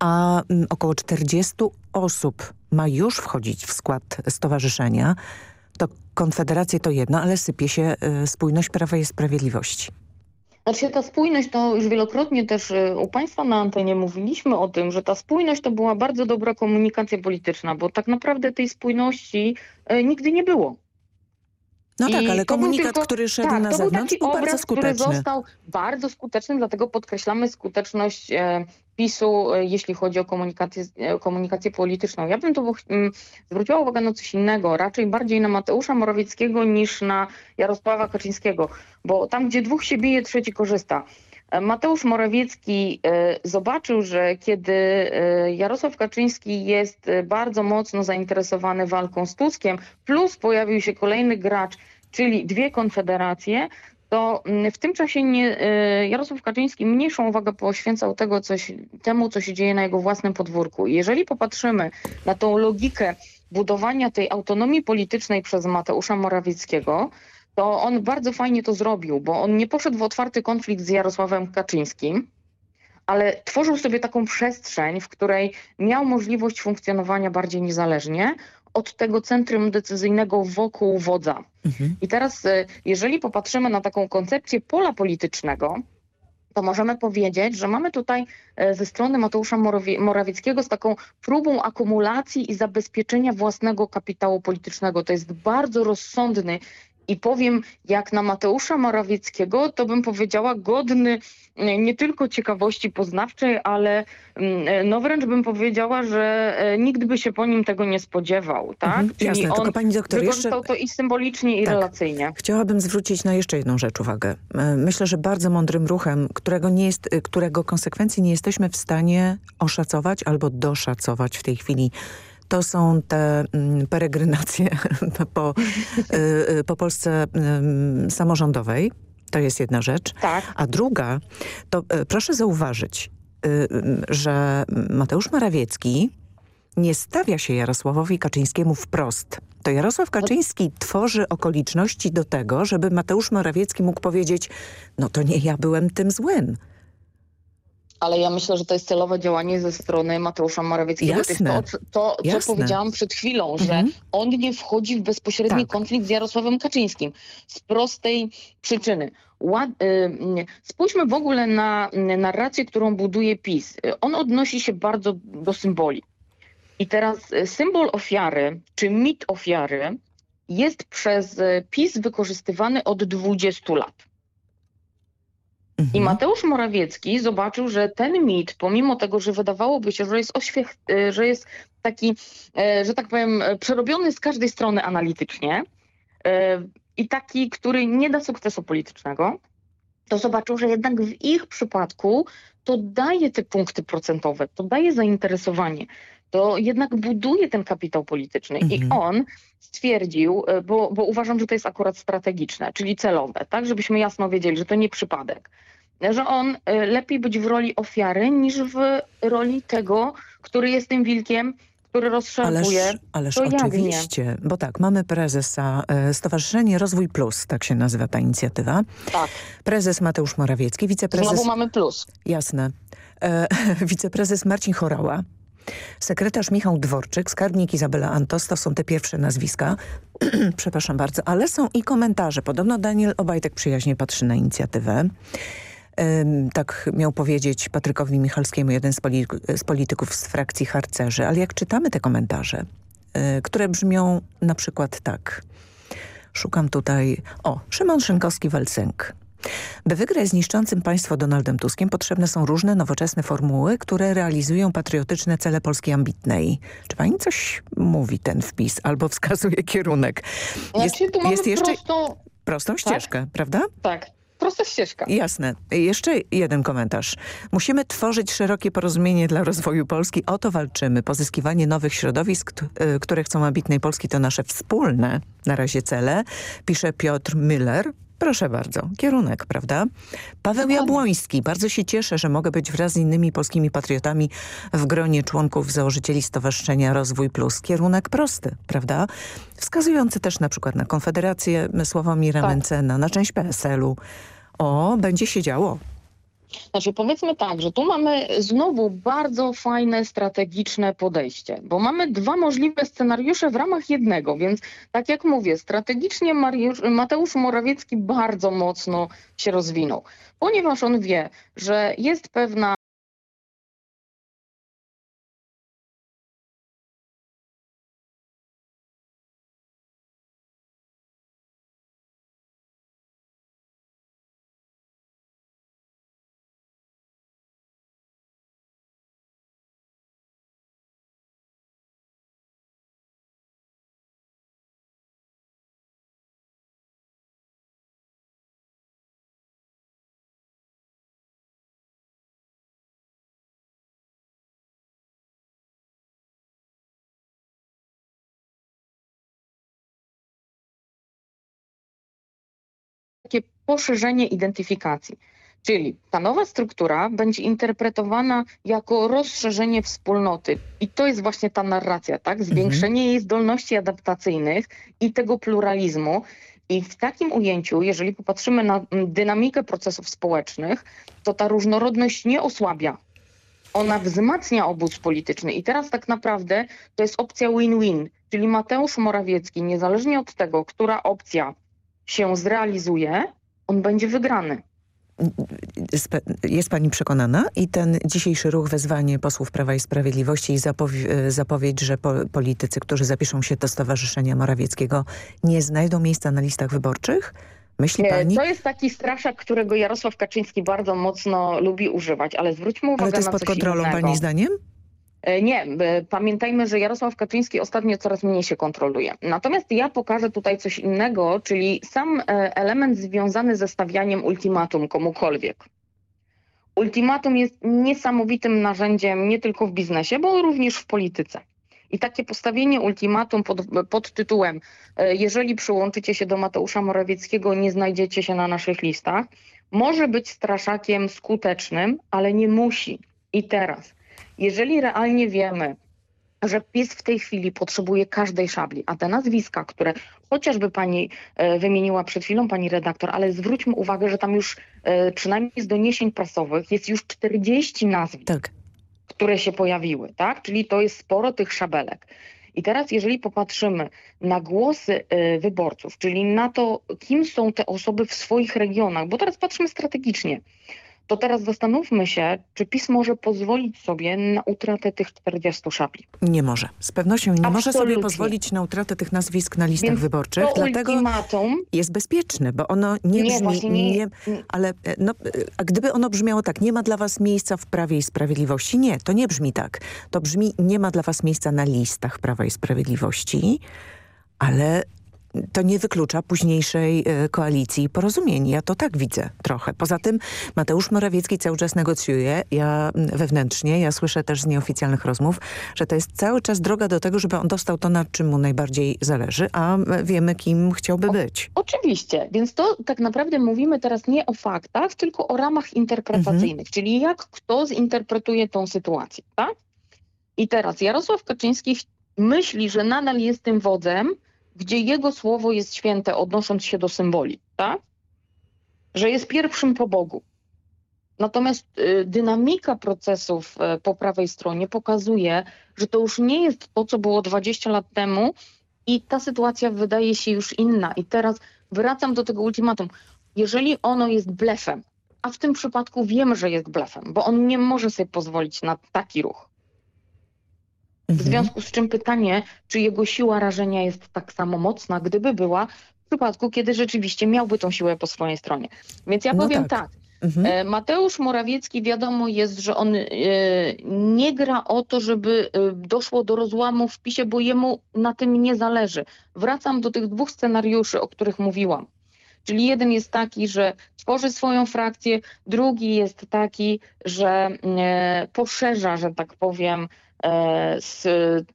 a mm, około 40 osób ma już wchodzić w skład stowarzyszenia, to Konfederację to jedno, ale sypie się y, spójność Prawa i Sprawiedliwości. Znaczy ta spójność, to już wielokrotnie też y, u Państwa na antenie mówiliśmy o tym, że ta spójność to była bardzo dobra komunikacja polityczna, bo tak naprawdę tej spójności y, nigdy nie było. No tak, I ale to był komunikat, tylko- który szedł tak, na zewnątrz, był, taki był bardzo obraz, który skuteczny. został bardzo skuteczny, dlatego podkreślamy skuteczność e, PiSu, e, jeśli chodzi o komunikację, e, komunikację polityczną. Ja bym tu mm, zwróciła uwagę na coś innego, raczej bardziej na Mateusza Morawieckiego niż na Jarosława Kaczyńskiego, bo tam, gdzie dwóch się bije, trzeci korzysta. E, Mateusz Morawiecki zobaczył, że kiedy Jarosław Kaczyński jest bardzo mocno zainteresowany walką z Tuskiem, plus pojawił się kolejny gracz, czyli dwie konfederacje, to mm, w tym czasie nie, e, Jarosław Kaczyński mniejszą uwagę poświęcał tego, co się, temu, co się dzieje na jego własnym podwórku. I jeżeli popatrzymy na tą logikę budowania tej autonomii politycznej przez Mateusza Morawieckiego, to on bardzo fajnie to zrobił, bo on nie poszedł w otwarty konflikt z Jarosławem Kaczyńskim, ale tworzył sobie taką przestrzeń, w której miał możliwość funkcjonowania bardziej niezależnie od tego centrum decyzyjnego wokół wodza. Mhm. I teraz, e, jeżeli popatrzymy na taką koncepcję pola politycznego, to możemy powiedzieć, że mamy tutaj e, ze strony Mateusza Morawie- Morawieckiego z taką próbą akumulacji i zabezpieczenia własnego kapitału politycznego. To jest bardzo rozsądny i powiem, jak na Mateusza Morawieckiego, to bym powiedziała godny nie tylko ciekawości poznawczej, ale mm, e, no wręcz bym powiedziała, że e, nikt by się po nim tego nie spodziewał, tak? Mhm, jasne, tylko on pani doktor, wykorzystał jeszcze- to i symbolicznie, i Tak. relacyjnie. Chciałabym zwrócić na jeszcze jedną rzecz uwagę. E, Myślę, że bardzo mądrym ruchem, którego, nie jest, którego konsekwencji nie jesteśmy w stanie oszacować albo doszacować w tej chwili. To są te mm, peregrinacje *laughs* po, e, e, po Polsce samorządowej. To jest jedna rzecz. Tak. A druga, to e, proszę zauważyć, y, y, że Mateusz Morawiecki nie stawia się Jarosławowi Kaczyńskiemu wprost. To Jarosław Kaczyński tworzy okoliczności do tego, żeby Mateusz Morawiecki mógł powiedzieć, no to nie ja byłem tym złym. Ale ja myślę, że to jest celowe działanie ze strony Mateusza Morawieckiego. Jasne. To to, co Jasne. powiedziałam przed chwilą, że Mhm. on nie wchodzi w bezpośredni Tak. konflikt z Jarosławem Kaczyńskim. Z prostej przyczyny. Ład, y, spójrzmy w ogóle na narrację, którą buduje PiS. On odnosi się bardzo do symboli. I teraz y, symbol ofiary, czy mit ofiary jest przez y, PiS wykorzystywany od 20 lat. I Mhm. Mateusz Morawiecki zobaczył, że ten mit, pomimo tego, że wydawałoby się, że jest, oświech, e, że jest taki, e, że tak powiem, e, przerobiony z każdej strony analitycznie i taki, który nie da sukcesu politycznego, to zobaczył, że jednak w ich przypadku to daje te punkty procentowe, to daje zainteresowanie, to jednak buduje ten kapitał polityczny. I Mhm. on stwierdził, e, bo, bo uważam, że to jest akurat strategiczne, czyli celowe, tak, żebyśmy jasno wiedzieli, że to nie przypadek, że on e, lepiej być w roli ofiary niż w roli tego, który jest tym wilkiem, który rozszarpuje. Ależ, ależ to jagnię. oczywiście, bo tak, mamy prezesa e, Stowarzyszenie Rozwój Plus, tak się nazywa ta inicjatywa. Tak, Prezes Mateusz Morawiecki, wiceprezes... znowu mamy plus. Jasne. E, *laughs* wiceprezes Marcin Chorała, sekretarz Michał Dworczyk, skarbnik Izabela Antos, to są te pierwsze nazwiska. *clears throat* Przepraszam bardzo, ale są i komentarze. Podobno Daniel Obajtek przyjaźnie patrzy na inicjatywę. Tak miał powiedzieć Patrykowi Michalskiemu, jeden z, poli z polityków z frakcji harcerzy. Ale jak czytamy te komentarze, e, które brzmią na przykład tak. Szukam tutaj... O, Szymon Szynkowski-Welsenk. By wygrać z niszczącym państwo Donaldem Tuskiem potrzebne są różne nowoczesne formuły, które realizują patriotyczne cele Polski ambitnej. Czy pani coś mówi ten wpis albo wskazuje kierunek? Jest, Znaczy, tu mamy jest jeszcze prostą, prostą ścieżkę, prawda? tak, prosta ścieżka. Jasne. Jeszcze jeden komentarz. Musimy tworzyć szerokie porozumienie dla rozwoju Polski. O to walczymy. Pozyskiwanie nowych środowisk, y, które chcą ambitnej Polski, to nasze wspólne na razie cele. Pisze Piotr Müller. Proszę bardzo, kierunek, prawda? Paweł Jabłoński. Bardzo się cieszę, że mogę być wraz z innymi polskimi patriotami w gronie członków założycieli Stowarzyszenia Rozwój Plus. Kierunek prosty, prawda? Wskazujący też na przykład na Konfederację Sławomira Tak. Mencena, na część PSL-u. O, będzie się działo. Znaczy powiedzmy tak, że tu mamy znowu bardzo fajne strategiczne podejście, bo mamy dwa możliwe scenariusze w ramach jednego, więc tak jak mówię, strategicznie Mariusz, Mateusz Morawiecki bardzo mocno się rozwinął, ponieważ on wie, że jest pewna poszerzenie identyfikacji. Czyli ta nowa struktura będzie interpretowana jako rozszerzenie wspólnoty. I to jest właśnie ta narracja, tak? Zwiększenie jej zdolności adaptacyjnych i tego pluralizmu. I w takim ujęciu, jeżeli popatrzymy na mm, dynamikę procesów społecznych, to ta różnorodność nie osłabia. Ona wzmacnia obóz polityczny. I teraz tak naprawdę to jest opcja win-win. Czyli Mateusz Morawiecki, niezależnie od tego, która opcja się zrealizuje, on będzie wygrany. Jest pani przekonana i ten dzisiejszy ruch, wezwanie posłów Prawa i Sprawiedliwości i zapowi- e, zapowiedź, że po politycy, którzy zapiszą się do Stowarzyszenia Morawieckiego nie znajdą miejsca na listach wyborczych? Myśli pani? To jest taki straszak, którego Jarosław Kaczyński bardzo mocno lubi używać, ale zwróćmy uwagę Ale to jest na pod kontrolą innego. pani zdaniem? E, Nie, e, pamiętajmy, że Jarosław Kaczyński ostatnio coraz mniej się kontroluje. Natomiast ja pokażę tutaj coś innego, czyli sam e, element związany ze stawianiem ultimatum komukolwiek. Ultimatum jest niesamowitym narzędziem nie tylko w biznesie, bo również w polityce. I takie postawienie ultimatum pod, pod tytułem jeżeli przyłączycie się do Mateusza Morawieckiego, nie znajdziecie się na naszych listach, może być straszakiem skutecznym, ale nie musi. I teraz, jeżeli realnie wiemy, że PiS w tej chwili potrzebuje każdej szabli, a te nazwiska, które chociażby pani e, wymieniła przed chwilą, pani redaktor, ale zwróćmy uwagę, że tam już e, przynajmniej z doniesień prasowych jest już 40 nazwisk, Tak. które się pojawiły, tak? Czyli to jest sporo tych szabelek. I teraz, jeżeli popatrzymy na głosy e, wyborców, czyli na to, kim są te osoby w swoich regionach, bo teraz patrzymy strategicznie, to teraz zastanówmy się, czy PiS może pozwolić sobie na utratę tych 40 szabli. Nie może. Z pewnością nie może sobie Absolutnie. pozwolić na utratę tych nazwisk na listach Więc wyborczych, dlatego ultimatum jest bezpieczne, bo ono nie, Nie, brzmi... nie- nie, ale e, no, e, a gdyby ono brzmiało tak, nie ma dla was miejsca w Prawie i Sprawiedliwości, nie, to nie brzmi tak. To brzmi, nie ma dla was miejsca na listach Prawa i Sprawiedliwości, ale to nie wyklucza późniejszej e, koalicji porozumień. Ja to tak widzę trochę. Poza tym Mateusz Morawiecki cały czas negocjuje. Ja mm, wewnętrznie, ja słyszę też z nieoficjalnych rozmów, że to jest cały czas droga do tego, żeby on dostał to, na czym mu najbardziej zależy, a wiemy, kim chciałby być. Oczywiście, więc to tak naprawdę mówimy teraz nie o faktach, tylko o ramach interpretacyjnych, czyli jak kto zinterpretuje tą sytuację, tak? I teraz Jarosław Kaczyński myśli, że nadal jest tym wodzem, gdzie jego słowo jest święte, odnosząc się do symboli, tak? Że jest pierwszym po Bogu. Natomiast y, dynamika procesów y, po prawej stronie pokazuje, że to już nie jest to, co było 20 lat temu i ta sytuacja wydaje się już inna. I teraz wracam do tego ultimatum. Jeżeli ono jest blefem, a w tym przypadku wiem, że jest blefem, bo on nie może sobie pozwolić na taki ruch. W Mhm. związku z czym pytanie, czy jego siła rażenia jest tak samo mocna, gdyby była w przypadku, kiedy rzeczywiście miałby tą siłę po swojej stronie. Więc ja No powiem tak. tak. Mhm. E, Mateusz Morawiecki wiadomo jest, że on e, nie gra o to, żeby e, doszło do rozłamu w PiSie, bo jemu na tym nie zależy. Wracam do tych dwóch scenariuszy, o których mówiłam. Czyli jeden jest taki, że tworzy swoją frakcję, drugi jest taki, że e, poszerza, że tak powiem,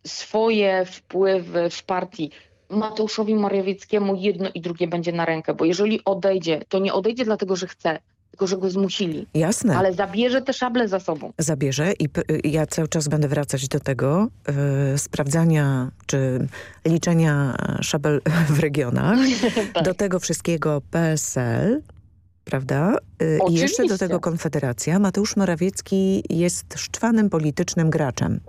swoje wpływy w partii. Mateuszowi Morawieckiemu jedno i drugie będzie na rękę, bo jeżeli odejdzie, to nie odejdzie dlatego, że chce, tylko że go zmusili, Jasne. ale zabierze te szable za sobą. zabierze i p- ja cały czas będę wracać do tego e, sprawdzania czy liczenia szabel w regionach. *laughs* Tak. Do tego wszystkiego PSL, prawda? E, I jeszcze do tego Konfederacja. Mateusz Morawiecki jest szczwanym politycznym graczem.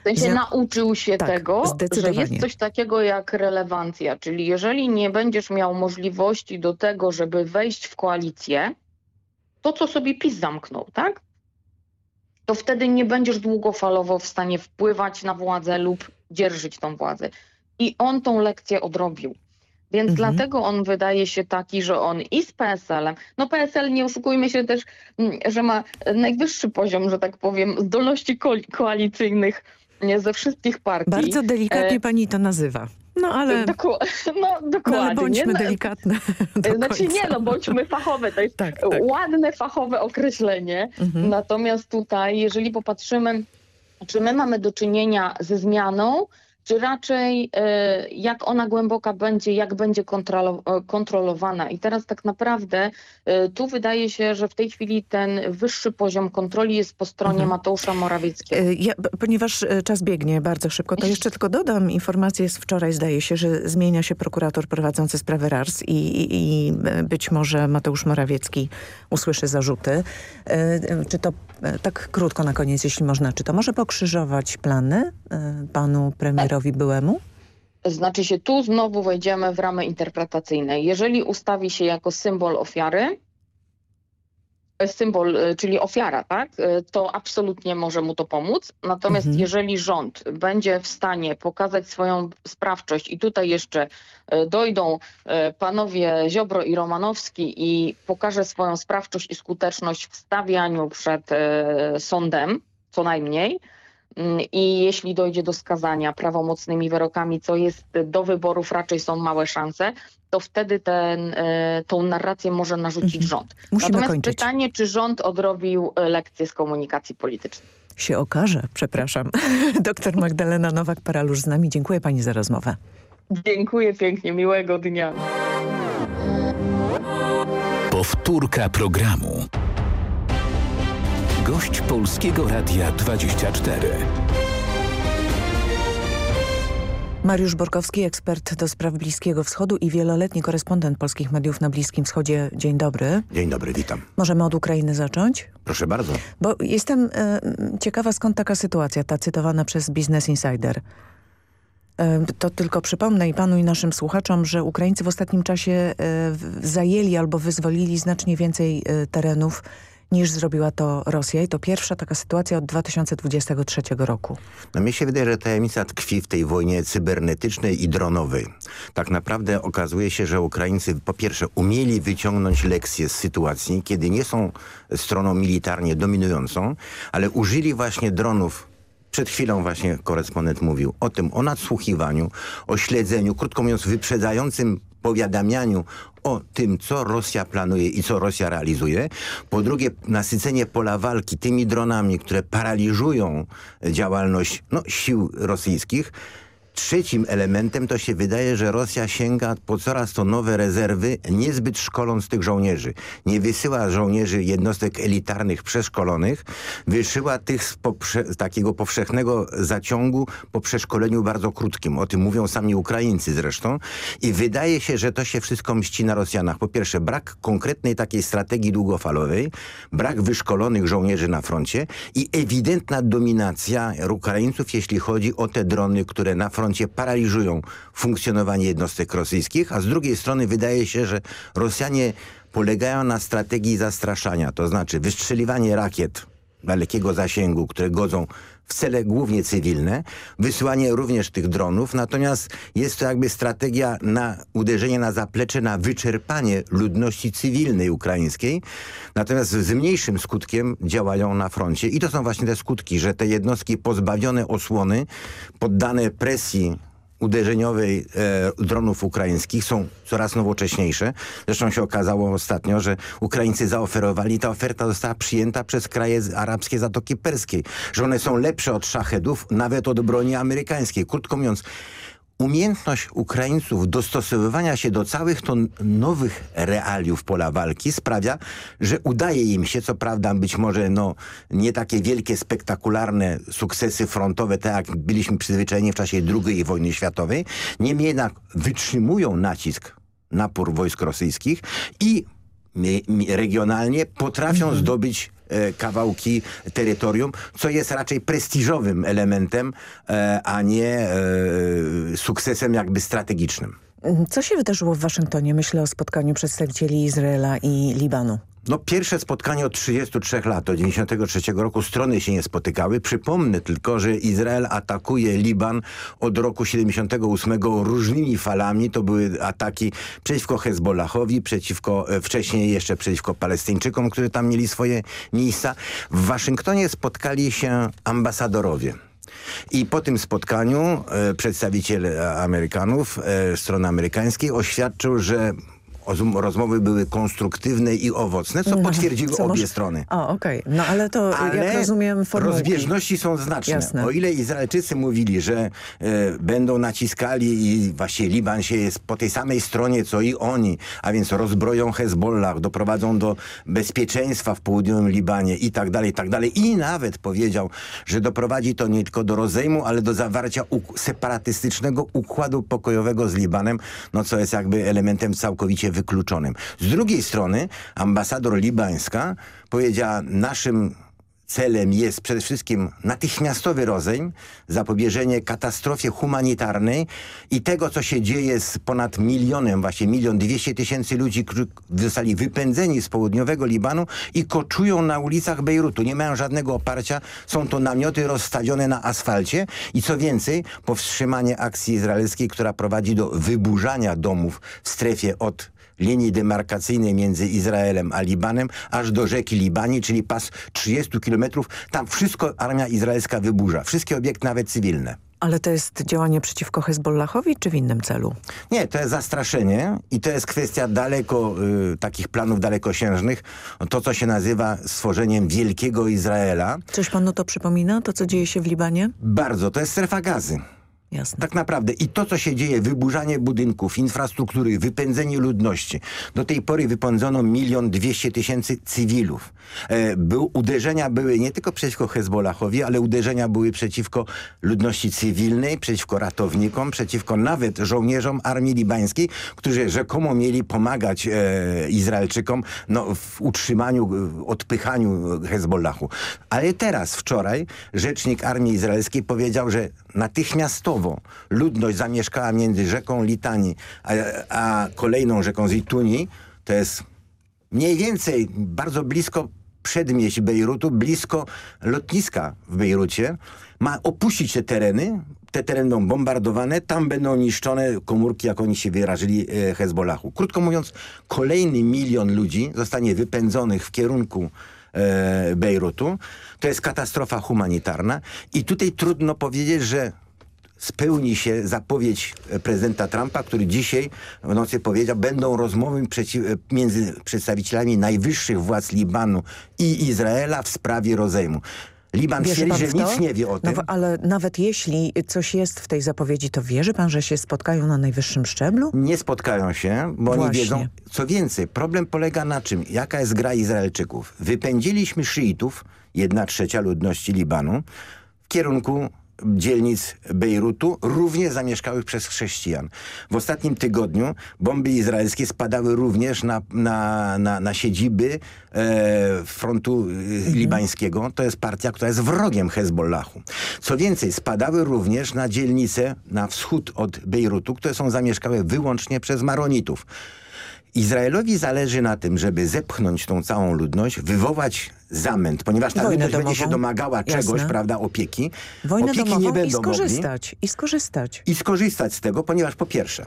W sensie Za- nauczył się tak, tego, że jest coś takiego jak relewancja, czyli jeżeli nie będziesz miał możliwości do tego, żeby wejść w koalicję, to co sobie PiS zamknął, tak? To wtedy nie będziesz długofalowo w stanie wpływać na władzę lub dzierżyć tą władzę. I on tą lekcję odrobił. Więc Mhm. dlatego on wydaje się taki, że on i z PSL-em, no PSL nie oszukujmy się też, mm, że ma najwyższy poziom, że tak powiem, zdolności ko koalicyjnych nie, ze wszystkich partii. Bardzo delikatnie E, pani to nazywa. No ale, Doku- no, *laughs* no, dokładnie. ale bądźmy No, delikatne *laughs* do Znaczy końca. nie, no bądźmy fachowe, to jest Tak, tak. ładne fachowe określenie. Mhm. Natomiast tutaj, jeżeli popatrzymy, czy my mamy do czynienia ze zmianą, czy raczej e, jak ona głęboka będzie, jak będzie kontrolowana. I teraz tak naprawdę e, tu wydaje się, że w tej chwili ten wyższy poziom kontroli jest po stronie mhm. Mateusza Morawieckiego. E, ja, ponieważ czas biegnie bardzo szybko, to jeszcze tylko dodam informację z wczoraj zdaje się, że zmienia się prokurator prowadzący sprawę RARS i, i, i być może Mateusz Morawiecki usłyszy zarzuty. Czy to tak krótko na koniec, jeśli można, czy to może pokrzyżować plany panu premierowi byłemu? Znaczy się tu znowu wejdziemy w ramy interpretacyjne. Jeżeli ustawi się jako symbol ofiary, symbol, e, czyli ofiara, tak, e, to absolutnie może mu to pomóc. Natomiast mhm. jeżeli rząd będzie w stanie pokazać swoją sprawczość i tutaj jeszcze e, dojdą panowie Ziobro i Romanowski i pokaże swoją sprawczość i skuteczność w stawianiu przed sądem, co najmniej, i jeśli dojdzie do skazania prawomocnymi wyrokami, co jest do wyborów raczej są małe szanse, to wtedy ten, e, tą narrację może narzucić mhm. rząd. Musimy Natomiast kończyć. pytanie, czy rząd odrobił e, lekcję z komunikacji politycznej? Się okaże, przepraszam. *laughs* Doktor Magdalena Nowak-Paralusz z nami. Dziękuję pani za rozmowę. Dziękuję pięknie, miłego dnia. Powtórka programu. Gość Polskiego Radia 24. Mariusz Borkowski, ekspert do spraw Bliskiego Wschodu i wieloletni korespondent polskich mediów na Bliskim Wschodzie. Dzień dobry. Dzień dobry, witam. Możemy od Ukrainy zacząć? Proszę bardzo. Bo jestem e, ciekawa skąd taka sytuacja, ta cytowana przez Business Insider. E, to tylko przypomnę i panu i naszym słuchaczom, że Ukraińcy w ostatnim czasie e, zajęli albo wyzwolili znacznie więcej e, terenów niż zrobiła to Rosja i to pierwsza taka sytuacja od 2023 roku. No mnie się wydaje, że tajemnica tkwi w tej wojnie cybernetycznej i dronowej. Tak naprawdę okazuje się, że Ukraińcy po pierwsze umieli wyciągnąć lekcje z sytuacji, kiedy nie są stroną militarnie dominującą, ale użyli właśnie dronów przed chwilą właśnie korespondent mówił o tym, o nadsłuchiwaniu, o śledzeniu, krótko mówiąc wyprzedzającym powiadamianiu o tym, co Rosja planuje i co Rosja realizuje. Po drugie, nasycenie pola walki tymi dronami, które paraliżują działalność no, sił rosyjskich. Trzecim elementem to się wydaje, że Rosja sięga po coraz to nowe rezerwy, niezbyt szkoląc tych żołnierzy. Nie wysyła żołnierzy jednostek elitarnych przeszkolonych, wysyła tych z, z takiego powszechnego zaciągu po przeszkoleniu bardzo krótkim. O tym mówią sami Ukraińcy zresztą. I wydaje się, że to się wszystko mści na Rosjanach. Po pierwsze, brak konkretnej takiej strategii długofalowej, brak wyszkolonych żołnierzy na froncie i ewidentna dominacja Ukraińców, jeśli chodzi o te drony, które na froncie froncie paraliżują funkcjonowanie jednostek rosyjskich, a z drugiej strony wydaje się, że Rosjanie polegają na strategii zastraszania, to znaczy wystrzeliwanie rakiet dalekiego zasięgu, które godzą w cele głównie cywilne, wysyłanie również tych dronów, natomiast jest to jakby strategia na uderzenie na zaplecze, na wyczerpanie ludności cywilnej ukraińskiej, natomiast z mniejszym skutkiem działają na froncie i to są właśnie te skutki, że te jednostki pozbawione osłony, poddane presji uderzeniowej e, dronów ukraińskich są coraz nowocześniejsze. Zresztą się okazało ostatnio, że Ukraińcy zaoferowali, ta oferta została przyjęta przez kraje arabskie Zatoki Perskiej, że one są lepsze od szachedów, nawet od broni amerykańskiej. Krótko mówiąc, umiejętność Ukraińców dostosowywania się do całych to nowych realiów pola walki sprawia, że udaje im się, co prawda być może no, nie takie wielkie, spektakularne sukcesy frontowe, tak jak byliśmy przyzwyczajeni w czasie II wojny światowej, niemniej jednak wytrzymują nacisk, napór wojsk rosyjskich i regionalnie potrafią mhm. zdobyć kawałki terytorium, co jest raczej prestiżowym elementem, e, a nie e, sukcesem jakby strategicznym. Co się wydarzyło w Waszyngtonie? Myślę o spotkaniu przedstawicieli Izraela i Libanu. No pierwsze spotkanie od 33 lat, od 93 roku strony się nie spotykały. Przypomnę tylko, że Izrael atakuje Liban od roku 78 różnymi falami. To były ataki przeciwko Hezbollahowi, przeciwko, e, wcześniej jeszcze przeciwko Palestyńczykom, którzy tam mieli swoje miejsca. W Waszyngtonie spotkali się ambasadorowie. I po tym spotkaniu e, przedstawiciel Amerykanów, e, strony amerykańskiej oświadczył, że rozmowy były konstruktywne i owocne, co No, potwierdziły co obie strony. O, okej. No ale to, Ale jak rozumiem, formułki. rozbieżności są znaczne. Jasne. O ile Izraelczycy mówili, że e, będą naciskali i właśnie Liban się jest po tej samej stronie, co i oni, a więc rozbroją Hezbollah, doprowadzą do bezpieczeństwa w południowym Libanie i tak dalej, i tak dalej. I nawet powiedział, że doprowadzi to nie tylko do rozejmu, ale do zawarcia uk- separatystycznego układu pokojowego z Libanem, no co jest jakby elementem całkowicie wykluczonym. Z drugiej strony ambasador libańska powiedziała naszym celem jest przede wszystkim natychmiastowy rozejm, zapobieżenie katastrofie humanitarnej i tego, co się dzieje z ponad milionem, właśnie milion dwieście tysięcy ludzi, którzy zostali wypędzeni z południowego Libanu i koczują na ulicach Bejrutu. Nie mają żadnego oparcia, są to namioty rozstawione na asfalcie i co więcej, powstrzymanie akcji izraelskiej, która prowadzi do wyburzania domów w strefie od linii demarkacyjnej między Izraelem a Libanem, aż do rzeki Libani, czyli pas 30 kilometrów. Tam wszystko armia izraelska wyburza. Wszystkie obiekty, nawet cywilne. Ale to jest działanie przeciwko Hezbollahowi, czy w innym celu? Nie, to jest zastraszenie i to jest kwestia daleko, y, takich planów dalekosiężnych. To, co się nazywa stworzeniem Wielkiego Izraela. Coś panu to przypomina, to co dzieje się w Libanie? Bardzo, to jest strefa gazy. Jasne. Tak naprawdę. I to, co się dzieje, wyburzanie budynków, infrastruktury, wypędzenie ludności. Do tej pory wypędzono milion dwieście tysięcy cywilów. E, był, uderzenia były nie tylko przeciwko Hezbollahowi, ale uderzenia były przeciwko ludności cywilnej, przeciwko ratownikom, przeciwko nawet żołnierzom armii libańskiej, którzy rzekomo mieli pomagać e, Izraelczykom no, w utrzymaniu, w odpychaniu Hezbollahu. Ale teraz, wczoraj, rzecznik armii izraelskiej powiedział, że natychmiastowo ludność zamieszkała między rzeką Litani a, a kolejną rzeką Zituni, to jest mniej więcej bardzo blisko przedmieść Bejrutu, blisko lotniska w Bejrucie, ma opuścić te tereny, te tereny będą bombardowane, tam będą niszczone komórki, jak oni się wyrażyli, e, Hezbollahu. Krótko mówiąc, kolejny milion ludzi zostanie wypędzonych w kierunku e, Bejrutu. To jest katastrofa humanitarna. I tutaj trudno powiedzieć, że spełni się zapowiedź e, prezydenta Trumpa, który dzisiaj w nocy powiedział, będą rozmowy przeciw, e, między przedstawicielami najwyższych władz Libanu i Izraela w sprawie rozejmu. Liban Wierzy twierdzi, że nic nie wie o tym. No, ale nawet jeśli coś jest w tej zapowiedzi, to wierzy pan, że się spotkają na najwyższym szczeblu? Nie spotkają się, bo Właśnie. oni wiedzą. Co więcej, problem polega na czym? Jaka jest gra Izraelczyków? Wypędziliśmy szyitów, jedna trzecia ludności Libanu, w kierunku dzielnic Bejrutu, również zamieszkałych przez chrześcijan. W ostatnim tygodniu bomby izraelskie spadały również na, na, na, na siedziby e, frontu e, libańskiego. To jest partia, która jest wrogiem Hezbollahu. Co więcej, spadały również na dzielnice na wschód od Bejrutu, które są zamieszkałe wyłącznie przez Maronitów. Izraelowi zależy na tym, żeby zepchnąć tą całą ludność, wywołać zamęt, ponieważ ta ludność będzie się domagała czegoś, Jasne. prawda, opieki. Wojnę Opieki domową nie i będą mogli. skorzystać. I skorzystać. I skorzystać z tego, ponieważ po pierwsze,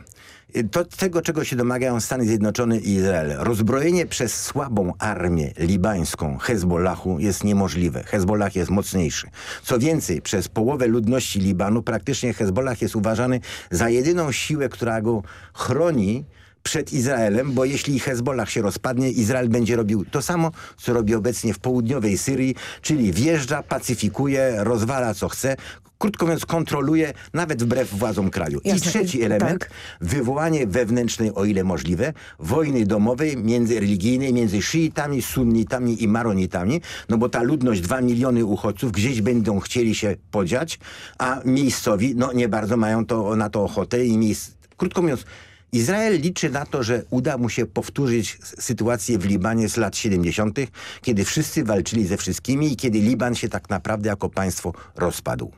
y, to tego, czego się domagają Stany Zjednoczone i Izrael, rozbrojenie przez słabą armię libańską Hezbollahu jest niemożliwe. Hezbollah jest mocniejszy. Co więcej, przez połowę ludności Libanu praktycznie Hezbollah jest uważany za jedyną siłę, która go chroni przed Izraelem, bo jeśli Hezbollah się rozpadnie, Izrael będzie robił to samo, co robi obecnie w południowej Syrii, czyli wjeżdża, pacyfikuje, rozwala co chce, krótko mówiąc kontroluje nawet wbrew władzom kraju. I Jasne, trzeci i- element, tak. wywołanie wewnętrznej, o ile możliwe, wojny domowej, międzyreligijnej, między szyitami, sunnitami i maronitami, no bo ta ludność, dwa miliony uchodźców, gdzieś będą chcieli się podziać, a miejscowi, no nie bardzo mają to, na to ochotę i miejsc... Krótko mówiąc, Izrael liczy na to, że uda mu się powtórzyć sytuację w Libanie z lat 70., kiedy wszyscy walczyli ze wszystkimi i kiedy Liban się tak naprawdę jako państwo rozpadł.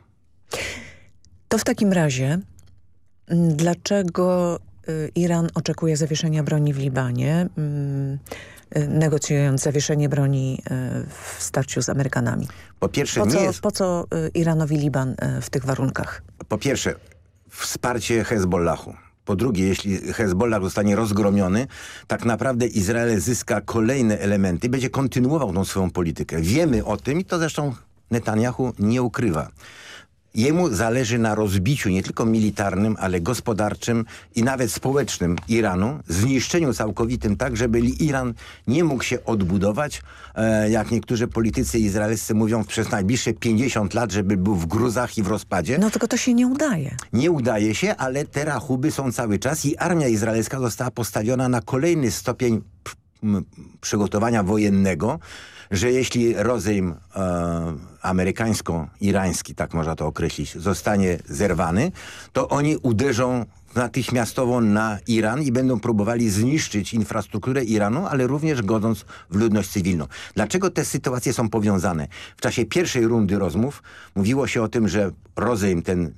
To w takim razie, dlaczego y, Iran oczekuje zawieszenia broni w Libanie, y, negocjując zawieszenie broni y, w starciu z Amerykanami? Po pierwsze, Po nie co, jest... po co Iranowi Liban w tych warunkach? Po pierwsze, wsparcie Hezbollahu. Po drugie, jeśli Hezbollah zostanie rozgromiony, tak naprawdę Izrael zyska kolejne elementy będzie kontynuował tą swoją politykę. Wiemy o tym i to zresztą Netanyahu nie ukrywa. Jemu zależy na rozbiciu nie tylko militarnym, ale gospodarczym i nawet społecznym Iranu, zniszczeniu całkowitym tak, żeby Iran nie mógł się odbudować, e, jak niektórzy politycy izraelscy mówią, przez najbliższe 50 lat, żeby był w gruzach i w rozpadzie. No tylko to się nie udaje. Nie udaje się, ale te rachuby są cały czas i armia izraelska została postawiona na kolejny stopień przygotowania wojennego, że jeśli rozejm e, amerykańsko-irański, tak można to określić, zostanie zerwany, to oni uderzą natychmiastowo na Iran i będą próbowali zniszczyć infrastrukturę Iranu, ale również godząc w ludność cywilną. Dlaczego te sytuacje są powiązane? W czasie pierwszej rundy rozmów mówiło się o tym, że rozejm ten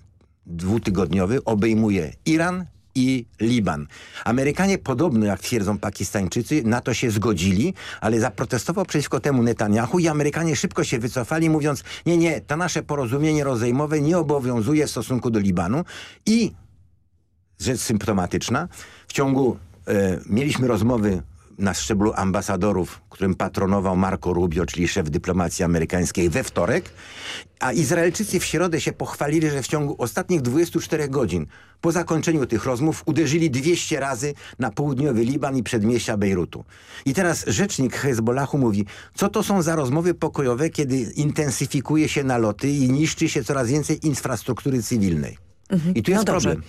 dwutygodniowy obejmuje Iran, i Liban. Amerykanie podobno, jak twierdzą Pakistańczycy, na to się zgodzili, ale zaprotestował przeciwko temu Netanyahu i Amerykanie szybko się wycofali, mówiąc, nie, nie, to nasze porozumienie rozejmowe nie obowiązuje w stosunku do Libanu i rzecz symptomatyczna, w ciągu, e, mieliśmy rozmowy na szczeblu ambasadorów, którym patronował Marco Rubio, czyli szef dyplomacji amerykańskiej we wtorek, a Izraelczycy w środę się pochwalili, że w ciągu ostatnich 24 godzin po zakończeniu tych rozmów uderzyli 200 razy na południowy Liban i przedmieścia Bejrutu. I teraz rzecznik Hezbollahu mówi, co to są za rozmowy pokojowe, kiedy intensyfikuje się naloty i niszczy się coraz więcej infrastruktury cywilnej. Mhm. I tu jest no problem.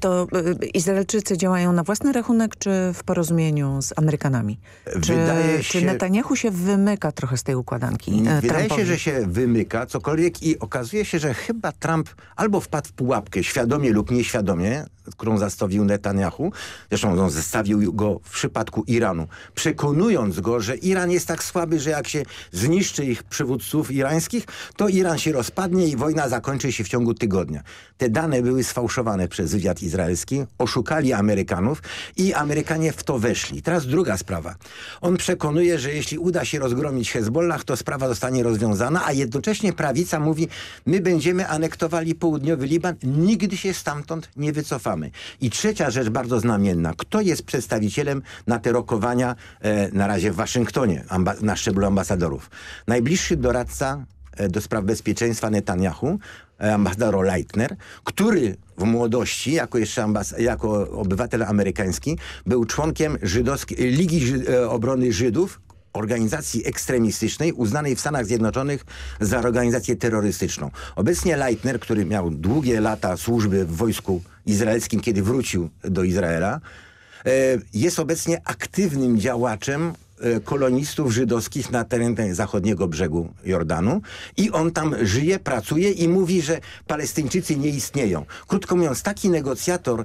To y, Izraelczycy działają na własny rachunek, czy w porozumieniu z Amerykanami? Wydaje czy, się... czy Netanyahu się wymyka trochę z tej układanki? E, wydaje Trumpowi? się, że się wymyka cokolwiek i okazuje się, że chyba Trump albo wpadł w pułapkę, świadomie lub nieświadomie, którą zastawił Netanyahu, zresztą on zestawił go w przypadku Iranu, przekonując go, że Iran jest tak słaby, że jak się zniszczy ich przywódców irańskich, to Iran się rozpadnie i wojna zakończy się w ciągu tygodnia. Te dane były sfałszowane przez wywiad izraelski, oszukali Amerykanów i Amerykanie w to weszli. Teraz druga sprawa. On przekonuje, że jeśli uda się rozgromić Hezbollah, to sprawa zostanie rozwiązana, a jednocześnie prawica mówi, my będziemy anektowali południowy Liban, nigdy się stamtąd nie wycofamy. I trzecia rzecz bardzo znamienna. Kto jest przedstawicielem na te rokowania e, na razie w Waszyngtonie, na szczeblu ambasadorów? Najbliższy doradca e, do spraw bezpieczeństwa Netanyahu, e, ambasador Leitner, który w młodości, jako jeszcze jako obywatel amerykański, był członkiem żydowskiej, Ligi Ży e, Obrony Żydów, organizacji ekstremistycznej uznanej w Stanach Zjednoczonych za organizację terrorystyczną. Obecnie Leitner, który miał długie lata służby w wojsku izraelskim, kiedy wrócił do Izraela, e, jest obecnie aktywnym działaczem e, kolonistów żydowskich na terenie zachodniego brzegu Jordanu i on tam żyje, pracuje i mówi, że Palestyńczycy nie istnieją. Krótko mówiąc, taki negocjator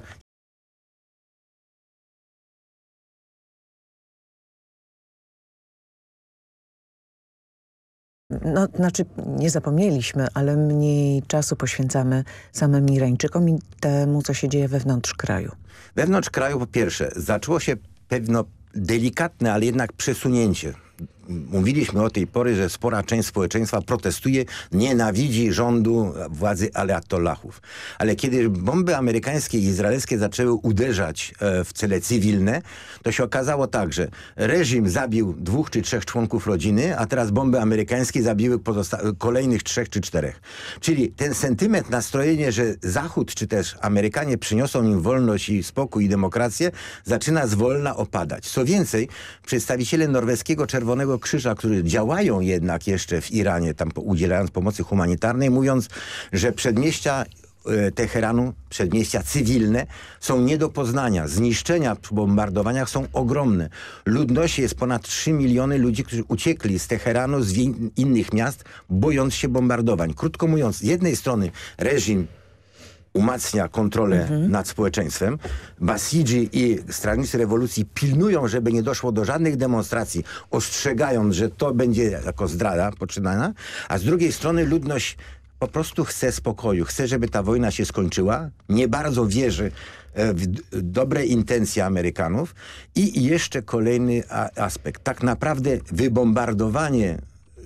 No, znaczy nie zapomnieliśmy, ale mniej czasu poświęcamy samym Irańczykom i temu, co się dzieje wewnątrz kraju. Wewnątrz kraju po pierwsze zaczęło się pewno delikatne, ale jednak przesunięcie mówiliśmy o tej pory, że spora część społeczeństwa protestuje, nienawidzi rządu władzy aleatollahów. Ale kiedy bomby amerykańskie i izraelskie zaczęły uderzać e, w cele cywilne, to się okazało tak, że reżim zabił dwóch czy trzech członków rodziny, a teraz bomby amerykańskie zabiły kolejnych trzech czy czterech. Czyli ten sentyment, nastrojenie, że Zachód czy też Amerykanie przyniosą im wolność i spokój i demokrację, zaczyna zwolna opadać. Co więcej, przedstawiciele norweskiego Czerwonego Krzyża, którzy działają jednak jeszcze w Iranie, tam udzielając pomocy humanitarnej, mówiąc, że przedmieścia e, Teheranu, przedmieścia cywilne są nie do poznania. Zniszczenia przy bombardowaniach są ogromne. Ludności jest ponad 3 miliony ludzi, którzy uciekli z Teheranu, z innych miast, bojąc się bombardowań. Krótko mówiąc, z jednej strony reżim umacnia kontrolę mhm. nad społeczeństwem. Basidzi i strażnicy rewolucji pilnują, żeby nie doszło do żadnych demonstracji, ostrzegając, że to będzie jako zdrada poczynana, a z drugiej strony ludność po prostu chce spokoju, chce, żeby ta wojna się skończyła, nie bardzo wierzy e, w dobre intencje Amerykanów i jeszcze kolejny aspekt. Tak naprawdę wybombardowanie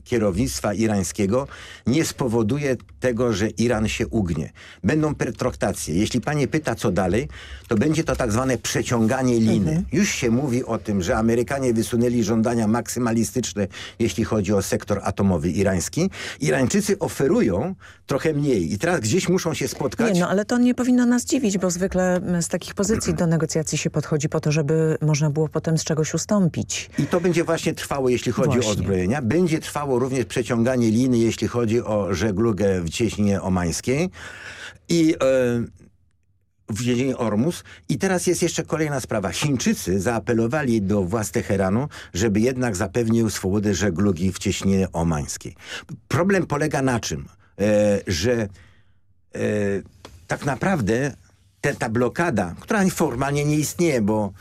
kierownictwa irańskiego nie spowoduje tego, że Iran się ugnie. Będą pertraktacje. Jeśli pani pyta, co dalej, to będzie to tak zwane przeciąganie liny. Mhm. Już się mówi o tym, że Amerykanie wysunęli żądania maksymalistyczne, jeśli chodzi o sektor atomowy irański. Irańczycy oferują trochę mniej i teraz gdzieś muszą się spotkać. Nie, no ale to nie powinno nas dziwić, bo zwykle mm, z takich pozycji do negocjacji się podchodzi po to, żeby można było potem z czegoś ustąpić. I to będzie właśnie trwało, jeśli chodzi Właśnie. o uzbrojenia. Będzie trwało również przeciąganie liny, jeśli chodzi o żeglugę w cieśninie omańskiej. I... E, w dziedzinie Ormus. I teraz jest jeszcze kolejna sprawa. Chińczycy zaapelowali do władz Teheranu, żeby jednak zapewnił swobodę żeglugi w cieśninie omańskiej. Problem polega na czym? E, że e, tak naprawdę te, ta blokada, która formalnie nie istnieje, bo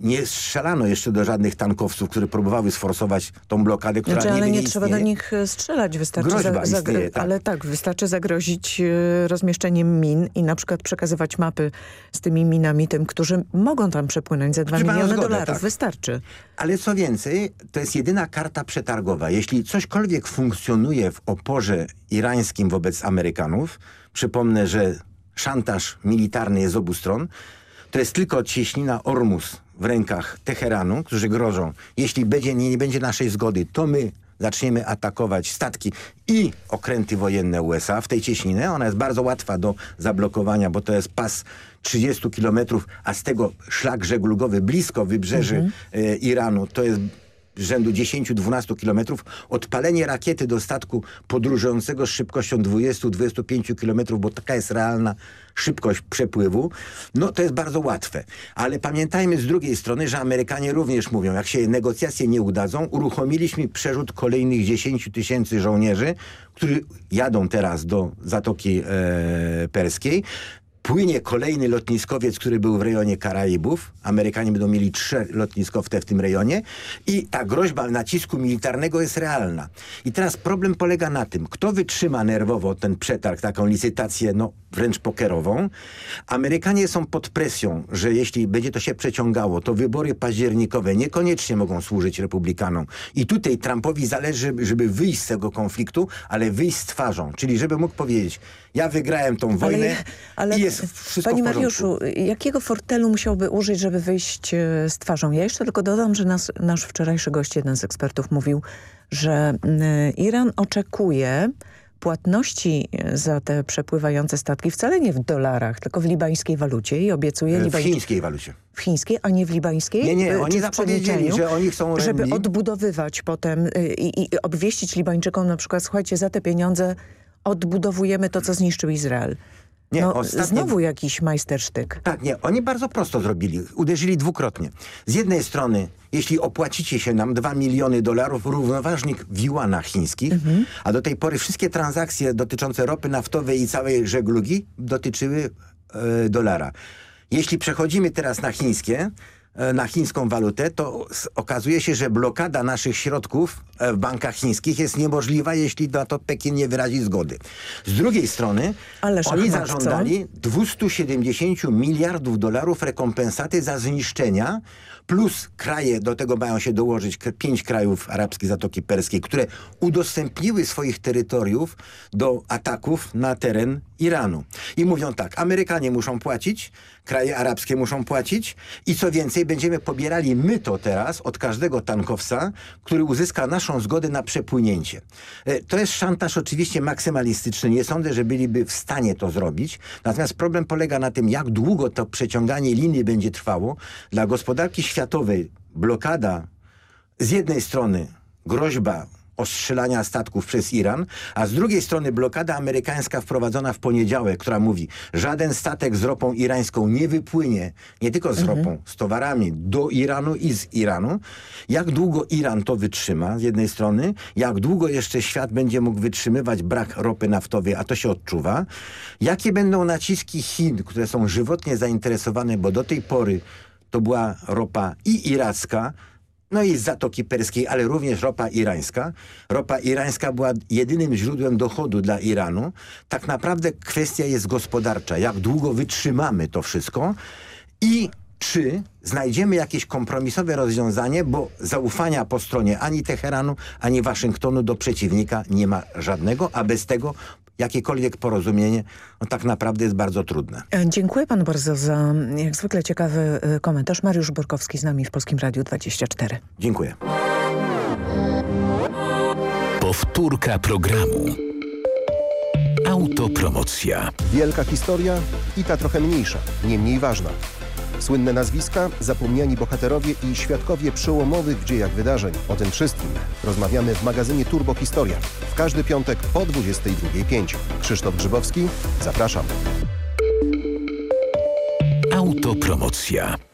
nie strzelano jeszcze do żadnych tankowców, które próbowały sforsować tą blokadę, która Znaczy, ale nie, nie trzeba do nich e, strzelać. Wystarczy Groźba za, istnieje, tak. Ale tak, wystarczy zagrozić e, rozmieszczeniem min i na przykład przekazywać mapy z tymi minami tym, którzy mogą tam przepłynąć za 2 Którzy mają miliony zgodę, dolarów. tak. Wystarczy. Ale co więcej, to jest jedyna karta przetargowa. Jeśli cośkolwiek funkcjonuje w oporze irańskim wobec Amerykanów, przypomnę, że szantaż militarny jest z obu stron, to jest tylko cieśnina Ormus w rękach Teheranu, którzy grożą, jeśli będzie, nie, nie będzie naszej zgody, to my zaczniemy atakować statki i okręty wojenne USA w tej cieśninie. Ona jest bardzo łatwa do zablokowania, bo to jest pas 30 kilometrów, a z tego szlak żeglugowy blisko wybrzeży e, Iranu. To jest rzędu 10-12 kilometrów. Odpalenie rakiety do statku podróżującego z szybkością 20-25 kilometrów, bo taka jest realna szybkość przepływu, no to jest bardzo łatwe. Ale pamiętajmy z drugiej strony, że Amerykanie również mówią, jak się negocjacje nie udadzą, uruchomiliśmy przerzut kolejnych 10 tysięcy żołnierzy, którzy jadą teraz do Zatoki e, Perskiej. Płynie kolejny lotniskowiec, który był w rejonie Karaibów. Amerykanie będą mieli trzy lotniskowce w tym rejonie i ta groźba nacisku militarnego jest realna. I teraz problem polega na tym, kto wytrzyma nerwowo ten przetarg, taką licytację, no wręcz pokerową. Amerykanie są pod presją, że jeśli będzie to się przeciągało, to wybory październikowe niekoniecznie mogą służyć republikanom. I tutaj Trumpowi zależy, żeby wyjść z tego konfliktu, ale wyjść z twarzą. Czyli żeby mógł powiedzieć, ja wygrałem tą wojnę Ale, ale i jest wszystko Panie. Mariuszu, jakiego fortelu musiałby użyć, żeby wyjść e, z twarzą? Ja jeszcze tylko dodam, że nas, nasz wczorajszy gość, jeden z ekspertów mówił, że mm, Iran oczekuje płatności e, za te przepływające statki wcale nie w dolarach, tylko w libańskiej walucie i obiecuje W chińskiej walucie. W chińskiej, a nie w libańskiej? Nie, nie, Y, oni zapowiedzieli, że oni chcą Żeby odbudowywać potem y, i, i obwieścić Libańczykom na przykład, słuchajcie, za te pieniądze odbudowujemy to, co zniszczył Izrael. Nie, no, ostatnie- Znowu jakiś majstersztyk. Tak, nie, oni bardzo prosto zrobili. Uderzyli dwukrotnie. Z jednej strony, jeśli opłacicie się nam 2 miliony dolarów, równoważnik w juanach chińskich, a do tej pory wszystkie transakcje dotyczące ropy naftowej i całej żeglugi dotyczyły e, dolara. Jeśli przechodzimy teraz na chińskie, na chińską walutę, to okazuje się, że blokada naszych środków e, w bankach chińskich jest niemożliwa, jeśli na to Pekin nie wyrazi zgody. Z drugiej strony, Ależ oni zażądali 270 miliardów dolarów rekompensaty za zniszczenia, plus kraje, do tego mają się dołożyć pięć krajów arabskiej Zatoki Perskiej, które udostępniły swoich terytoriów do ataków na teren Iranu. I mówią tak, Amerykanie muszą płacić, kraje arabskie muszą płacić i co więcej, będziemy pobierali my to teraz od każdego tankowca, który uzyska naszą zgodę na przepłynięcie. E, To jest szantaż oczywiście maksymalistyczny. Nie sądzę, że byliby w stanie to zrobić. Natomiast problem polega na tym, jak długo to przeciąganie linii będzie trwało. Dla gospodarki światowej blokada z jednej strony groźba ostrzelania statków przez Iran, a z drugiej strony blokada amerykańska wprowadzona w poniedziałek, która mówi, żaden statek z ropą irańską nie wypłynie, nie tylko z ropą, z towarami do Iranu i z Iranu. Jak długo Iran to wytrzyma z jednej strony, jak długo jeszcze świat będzie mógł wytrzymywać brak ropy naftowej, a to się odczuwa. Jakie będą naciski Chin, które są żywotnie zainteresowane, bo do tej pory to była ropa i iracka, no i z Zatoki Perskiej, ale również ropa irańska. Ropa irańska była jedynym źródłem dochodu dla Iranu. Tak naprawdę kwestia jest gospodarcza. Jak długo wytrzymamy to wszystko i czy znajdziemy jakieś kompromisowe rozwiązanie, bo zaufania po stronie ani Teheranu, ani Waszyngtonu do przeciwnika nie ma żadnego, a bez tego jakiekolwiek porozumienie no, tak naprawdę jest bardzo trudne. E, Dziękuję panu bardzo za jak zwykle ciekawy e, komentarz. Mariusz Borkowski z nami w Polskim Radiu 24. Dziękuję. Powtórka programu. Autopromocja. Wielka historia i ta trochę mniejsza, nie mniej ważna. Słynne nazwiska, zapomniani bohaterowie i świadkowie przełomowych w dziejach wydarzeń. O tym wszystkim rozmawiamy w magazynie Turbo Historia. W każdy piątek po 22.05. Krzysztof Grzybowski, zapraszam. Autopromocja.